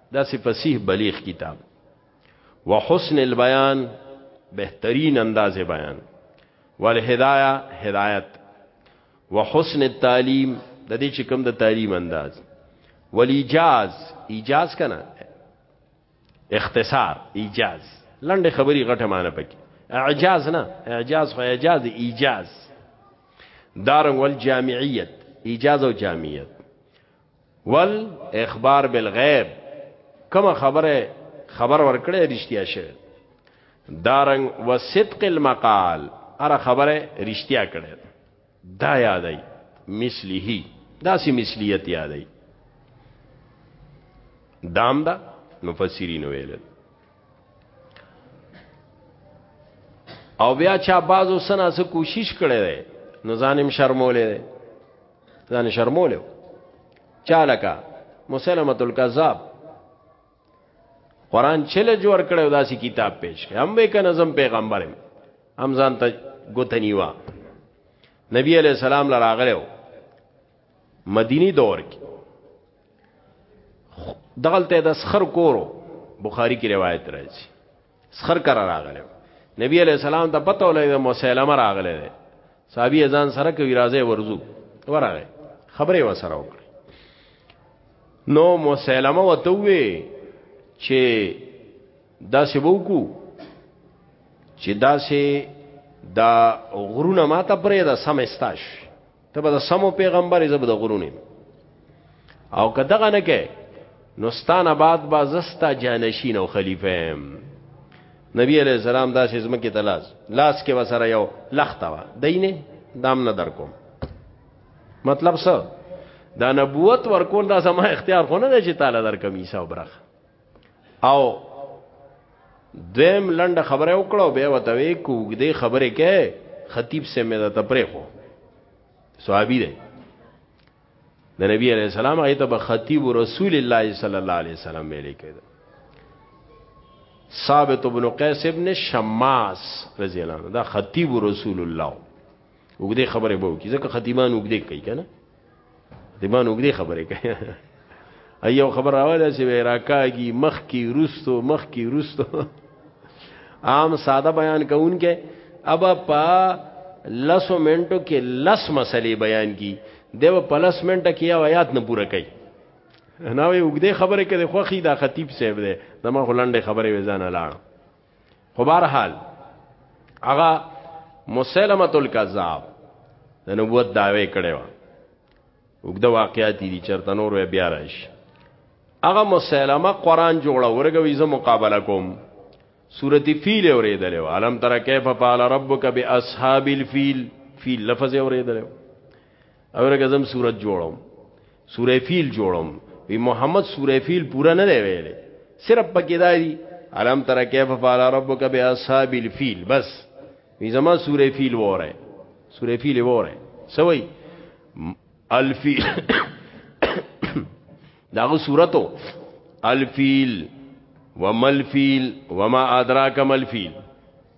دا سی فصیح بلیغ کتاب وحسن البیان بهترین انداز بیان والهدايه هدایت وحسن التعلیم د دې چې کوم د تعلیم انداز ولیجاز ایجاز کنه اختصار ایجاز لنډه خبري غټه معنی پکې اعجاز نه اعجاز خو اعجاز ایجاز دارن والجامعیت ایجاز او جامعیت ول اخبار بالغیب کما خبره خبر ورکړې رښتیا شوه دارنګ وصدق المقال اره خبره رښتیا کړې دا یادای مثلیه دا سی مثلیت یادای دام دا مفسرین ویل او بیا چا بازو سنا سه کوشش کړي نو ځانم شرمولې ځان شرمولیو چالکا مسلمه الکذاب قران چله جوړ کړو داسې کتاب پیش کړ هم به ک نظم پیغمبرم هم ځان ته ګوتنیوا نبی علیہ السلام لراغلو مدینی دور کې دغلته د سخر کورو بخاری کی روایت راځي سخر کرا راغله نبی علیہ السلام ته پته ولګی مسلمه راغله ده صحابي ځان سره کوي راځي ورزو ورغه خبره وسره وکړه نو مسلمه وته وی چې دا سبوکو چې دا سه دا غرونه ماته پرې دا سمستاش ته به سمو پیغمبر زب د غرونی او که دغه نه کې نو ستانه بعد با زستا جانشین او خلیفه هم نبی علیہ السلام دا سیز مکی تلاز لاس کې وسره یو لخته وا دینه دام نه در کوم مطلب څه دا نبوت ورکول دا زما اختیار خو نه دی چې تعالی در کوم عیسی وبرخ او دویم لنډه خبره وکړه او بیا وته وی کوګدې خبره کې خطیب سه مې ده تپرې خو صحابي دی د نبی علی السلام ایت به خطیب رسول الله صلی الله علیه وسلم ویل کېده ثابت ابن قیس ابن شماس رضی الله عنه دا خطیب رسول الله وګدې خبره به وکړي ځکه خطیبان وګدې کوي کنه دیمان وګړي خبره کوي ایو خبر راواله چې راکاږي مخ کی روستو مخ کی روستو عام ساده بیان کوونکې ابا پا لسو منټو کې لس مسلې بیان کی دیو په لس منټه کې یو آیات نه پوره کوي نه وي وګړي خبره کوي خوخي دا خطیب صاحب دی زما هولنډه خبره وزانه لاړ خو بهر حال هغه مسلمه الکذاب د نبوت داوی کړي و وګدا واقعیات دي چرته نور بیا راشي هغه مسلمه قران جوړه ورګوي زه مقابله کوم سورت فیل اوریدل او علم تر کیف فعل ربک باصحاب الفیل فیل لفظ اوریدل او رګه زم صورت جوړم سوره فیل جوړم وی محمد سوره فیل پورا نه دی ویلې صرف پکې دایي علم تر کیف فعل ربک باصحاب الفیل بس وی زما سوره فیل وره سوره فیل وره سوي الفی داغه صورتو الفیل ومل فیل وما ادراک مل فیل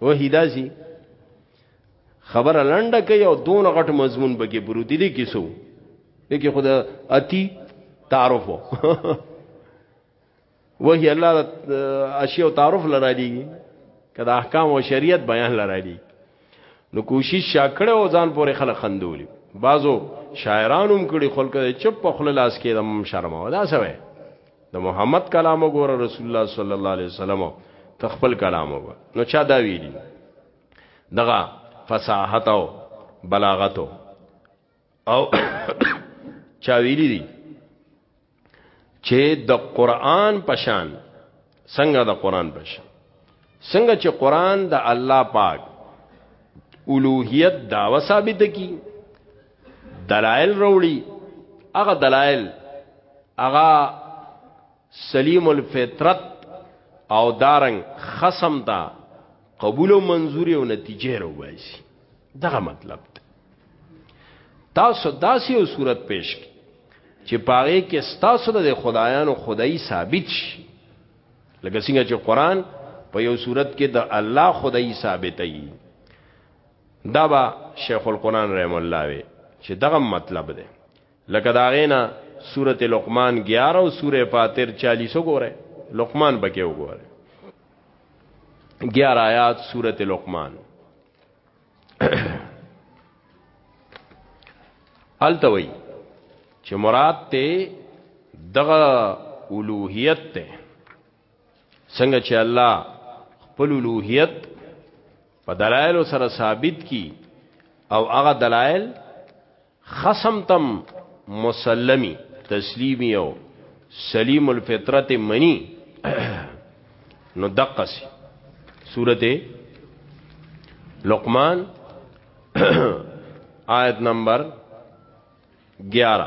وحی داسي خبره لنډه کوي او دون غټ مضمون بګي برودي دي کیسو دغه خدا اتی تعارف وحی الله اشی او تعارف لرا دي کدا احکام او شریعت بیان لرا دي نو کوشش شاکړه او ځان پورې خلک خندولي بازو شاعرانو هم کړي خلک چپ په خپل لاس کې دم شرم او دا سوي د محمد کلام وګوره رسول الله صلی الله علیه وسلم ته خپل کلام وګوره نو چا دا ویلی دغه فصاحت او بلاغت او چا ویلی دي چې د قران پشان څنګه د قران پشان څنګه چې قران د الله پاک اولوہیت داوا ثابت کی دلائل روړي هغه دلائل هغه سلیم الفطرت او دارنګ خصم تا قبول او منزوري او نتیجه روباسي دغه مطلب ده تاسو داسې یو صورت پیش کی چې پاره کې ستاسو د خدایانو خدای ثابت شي لکه څنګه چې قران په یو صورت کې د الله خدای ثابتې دا با شیخ القرآن رحم الله وی چې دغه مطلب دی لکه دا غینا سورته لقمان 11 او سوره فاطر 40 وګوره لقمان بکې وګوره 11 آیات سورته لقمان التوي چې مراد ته دغه اولوہیت ته څنګه چې الله خپل الوهیت په دلایل سره ثابت کی او هغه دلایل خصم تم مسلمی تسلیمی او سلیم الفطرت منی نو دقسی سورته لقمان آیت نمبر 11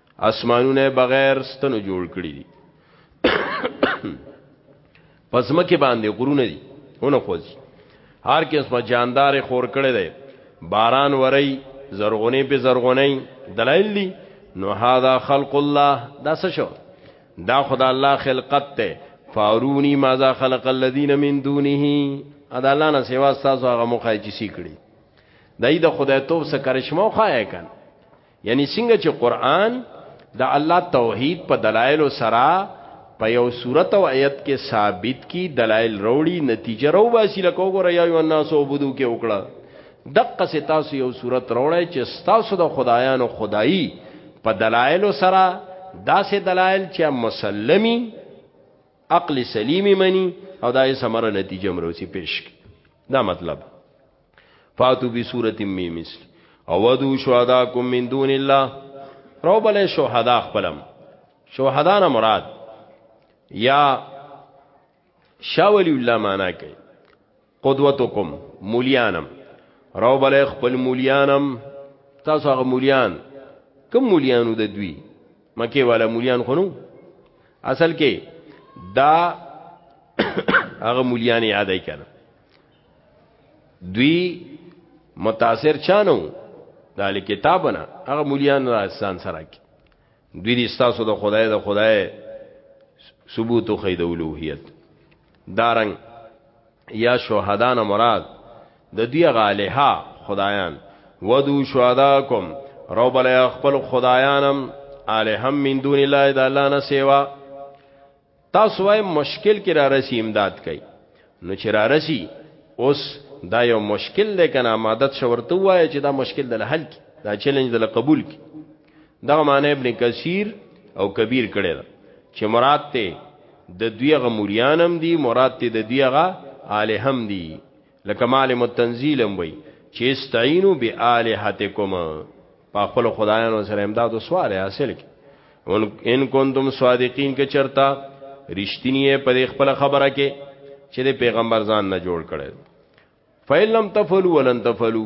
اسمانونه بغیر ستنو جوړ کړی دي پس مکه باندې غرونه دي هونه خوځي هر کس په جاندار خور کړی دی باران وری زرغونی په زرغونی دلایل دي نو هاذا خلق الله دا څه شو دا خدا الله خلقت ته فارونی ماذا خلق الذين من دونه ادا الله نه سیوا تاسو هغه مخای چې سیکړي دای د خدای توب سره کرشمو خای کن یعنی څنګه چې قران د الله توحید په دلایل سره په یو صورت او آیت کې ثابت کی دلایل وروړي نتیجه رو باسي لکه وګوره یا یو الناس عبدو کې وکړه دقه سي تاسو یو صورت وروړی چې تاسو د خدایانو خدایي په دلایل سره داسې دلایل چې مسلمي عقل سلیمی منی او دای سمره نتیجه مروسی پیش دا مطلب فاتو بی صورت می مثل او ودو شهداکم من دون الله رو بل شهدا خپلم شهدا نه مراد یا شاولی الله معنا کوي قدوتکم مولیانم رو بل خپل مولیانم تاسو هغه مولیان کوم مولیانو د دوی مکه والا مولیان خونو اصل کې دا هغه مولیان یادای کړه دوی متاثر چانو د کتابنا هغه مليان را انسان سره کی دوی دي تاسو د خدای د خدای ثبوت او خید اولوهیت دارنګ یا شهدان مراد د دوی غالها خدایان ودو شهداکم رب له خپل خدایانم الہم من دون الله د الله نه سیوا تاسو وایم مشکل کې را رسی امداد کوي نو چې را رسی اوس دا یو مشکل دی کنه مدد شورته وایي چې دا مشکل د حل کی دا چیلنج د قبول کی دا معنی ابن کثیر او کبیر کړي دا چې مراد ته د دویغه موریانم دی مراد ته د دویغه الہم دی لکه معلم التنزیل هم وی چې استعینوا بالهاتکم په خپل خدایانو سره امداد او سوال حاصل کی ان کنتم صادقین که چرتا رښتینی په خپل خبره کې چې د پیغمبر ځان نه جوړ کړي فیلم تفلو ولن تفلو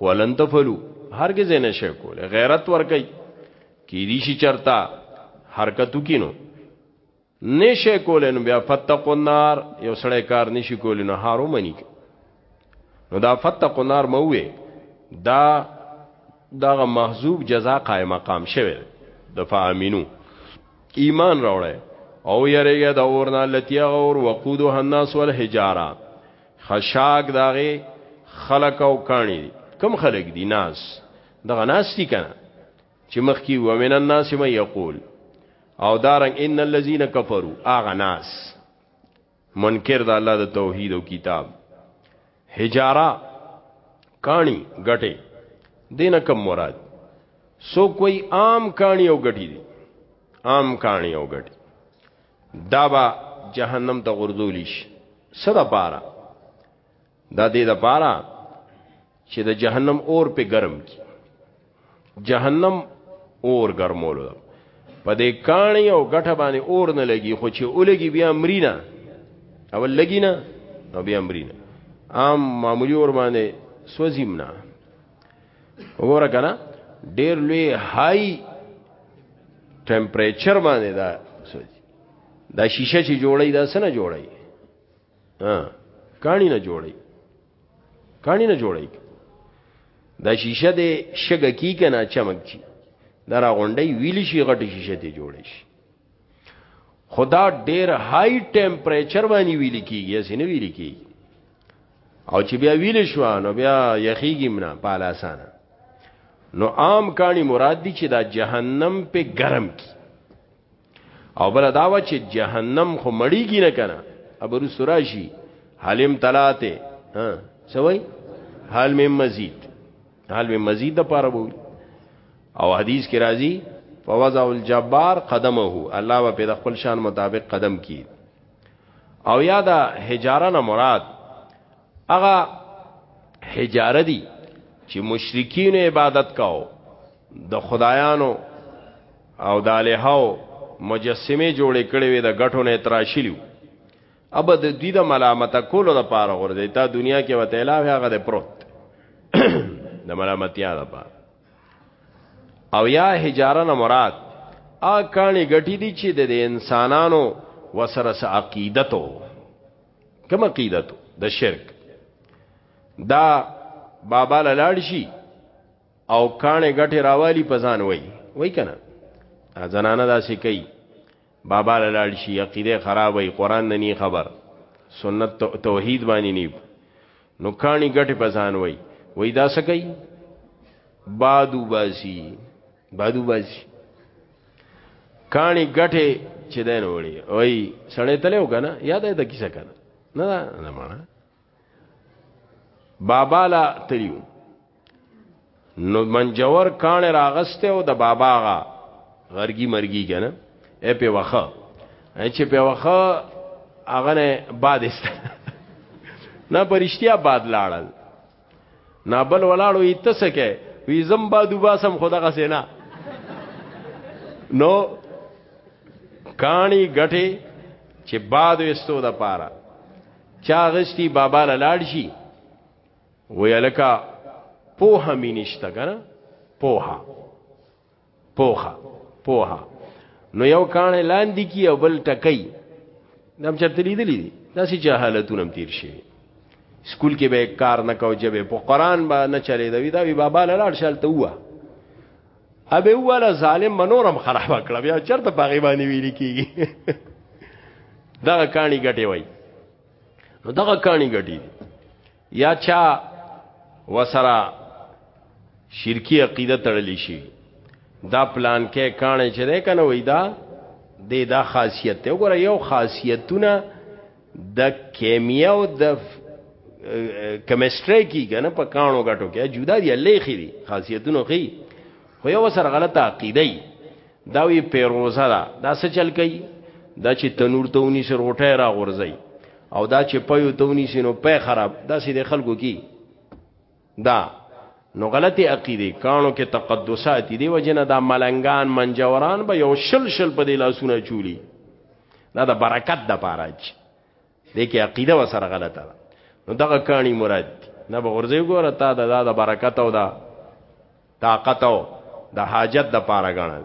ولن تفلو هرگز نه شي کول غیرت ور کوي کی دي شي چرتا حرکتو کینو نشه کول نو بیا فتقوا النار یو سړی کار نشي کول نو هارو منی نو دا فتقوا النار موي دا دغه محذوب جزاء قائم مقام شوه د فامینو ایمان راوړی او یریګه د اورنا لتیا اور وقودو الناس والحجاره خشاک داغه خلق او کانی کم خلق دی ناس دغه ناس دی کنه چې مخ کی ومن الناس ما یقول او دارنګ ان الذين كفروا اغه ناس منکر د الله د توحید او کتاب حجاره کانی غټه دینه کم مراد سو کوئی عام کانی او غټی دی عام کانی او غټی دا با جهنم ته غردولی شي سره پاره دا دې د پاره چې د جهنم اور په ګرم کی جهنم اور ګرمولو په دې کانی او غټه باندې اور نه لګي خو چې ولګي بیا امرینا اول لګینا نو بیا امرینا عام معمولی اور باندې سوزیم نه وګوره کنه ډیر لوی های ټمپریچر باندې دا دا شیشه چې جوړی دا سره جوړی ها کانی نه جوړی کانی نه جوړی دا شیشه دې شګه کی کنه چمک چی دا را غونډي ویل شي غټي شیشه دې جوړی شي خدا ډیر های ټمپریچر باندې ویل کیږي اسې نه ویل کیږي او چې بیا ویل شو نو بیا یخیږي منا پالاسانه نو عام کانی مراد دی چې دا جهنم په ګرم کی او بل دا و چې جهنم خو مړیږي نه کنه ابرو سراشی حلم تلاته ها سوي حال می مزید حال می مزید د پاره بوي او حدیث کې راځي فوضع الجبار قدمه الله به په خپل شان مطابق قدم کی او یا دا حجاره نه مراد هغه حجاره دي چې مشرکین عبادت کاو د خدایانو او د الہو مجسمه جوړې کړې وې د غټو نه تراشلیو اب د دوی د ملامت کولو د پاره ورځي تا دنیا کې وته علاوه هغه د پروت د ملامتیا د پاره او یا هجارن مراد ا کانی غټی دي چې د انسانانو وسره س عقیدتو کوم عقیدتو د شرک دا بابا لاړ شي او کانه غټه راوالی پزان وای وای کنه زنانه دا سې کوي بابا له لاړ شي عقیده خراب وي قران نه ني خبر سنت توحید باندې ني نو کانی ګټه پزان وي وای دا سکی بادو باسي بادو باسي کانی ګټه چې دین وړي وای سړی تلو کنه یاد ده کیسه کنه نه نه مانا بابا لا تلیو نو منجور کان راغسته او د بابا غا غرګي مرګي کنه اې په وخه چې په وخه هغه نه باد است نه پرشتیا باد لاړل نابل ولاړو ایت سکه وی زم بادو باسم خدا غسینا نو کانی غټه چې باد استو د پاره چا غستی بابا لاړ شي وی الکا پوها می نشته کنه پوها پوها پوها نو یو کان لاندې کی او بل ټکای دم چرته لیدلې دي داسې جهالتونه هم تیر شي سکول کې به کار نه کو جبه په قران به نه چلے دوی دا بابا لاړ شال ته وه ابه ولا ظالم منورم خراب کړ بیا چرته باغی باندې ویل کیږي دا کانی غټي وای نو دا کانی غټي یا چا وسرا شرکی عقیده تړلی شي دا پلان کې کانه چې ده کنه وای دا د دا خاصیت ته وګوره یو خاصیتونه د کیمیا او د کیمستري کې کنه په کانو غټو کې جدا دي الله خې دي خاصیتونه خې خو یو سره غلطه عقیده ای دا وی پیروزه دا دا څه چل کوي دا چې تنور ته ونی سر روټه را غورځي او دا چې پيو ته ونی سینو په خراب دا سې د خلکو کې دا نو غلطی عقیده کانو کې تقدسات دی وجنه دا ملنګان منجوران به یو شل شل په دې لاسونه چولی دا د برکت د پاره چی دې کې عقیده وسره غلطه ده نو دغه کانی مراد نه به ورځي ګوره تا دا, دا د برکت او دا طاقت او د حاجت د پاره غنل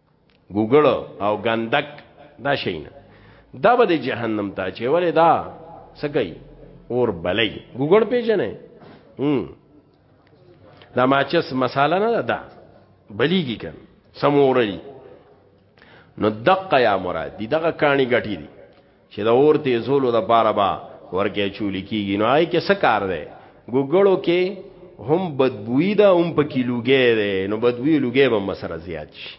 ګوګل او ګندک دا شین دا به جهنم ته چې ولې دا سګي اور بلې ګوګل پیژنې هم دا ماچس مساله نه ده دا بلیږي کن سموري نو دقه یا مراد دي دغه کانی غټي دي چې د اور تیزولو د پاره با ورکه چولی کیږي نو آی کې څه کار دی ګوګړو کې هم بدبوئی ده هم په کې لوګې ده نو بدبوئی لوګې به مسره زیات شي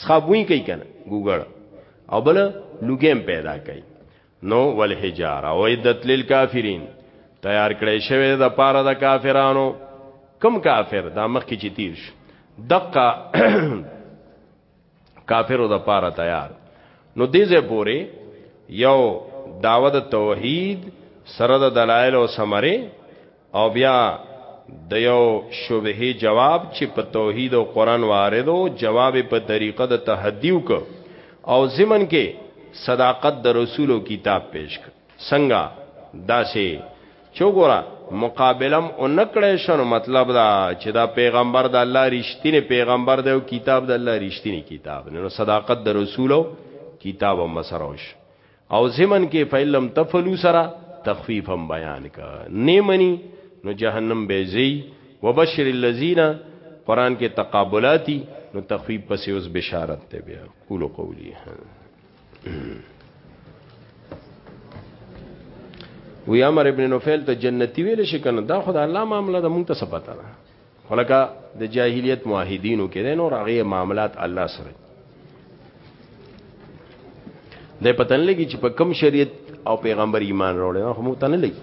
څخابوئی کوي کنه ګوګړ او بل لوګې پیدا کوي نو والحجاره او عدت للکافرین تیار کړی شوی د پاره د کافرانو کم کافر دا مخکې چې تیر شو دقه کافرو د پاره تیار نو دې ځې پوره یو داوود توحید سره د دلایل او سمره او بیا د یو شبهه جواب چې په توحید او قران وارد او جواب په طریقه د تهدیو ک او زمن کې صداقت د رسول او کتاب پیش ک څنګه داسې چوغورا مقابلم اونکړې شنو مطلب دا چې دا پیغمبر د الله رښتینی پیغمبر دی او کتاب د الله رښتینی کتاب نو صداقت د رسول او کتاب هم مسروش او زمن کې فیلم تفلو سره تخفیف هم بیان کا نیمنی نو جهنم به زی وبشر الذین قران کې تقابلاتی نو تخفیف پسې اوس بشارت ته بیا قولو قولی هه وی امر ابن نوفل ته جنتی ویل شي کنه دا خدای الله معاملې د مونږ ته څه پته ده ولکه د جاهلیت موحدینو کې نور هغه معاملات الله سره د پتن لګي چې په کم شریعت او پیغمبر ایمان راوړل نو هم تنه لګي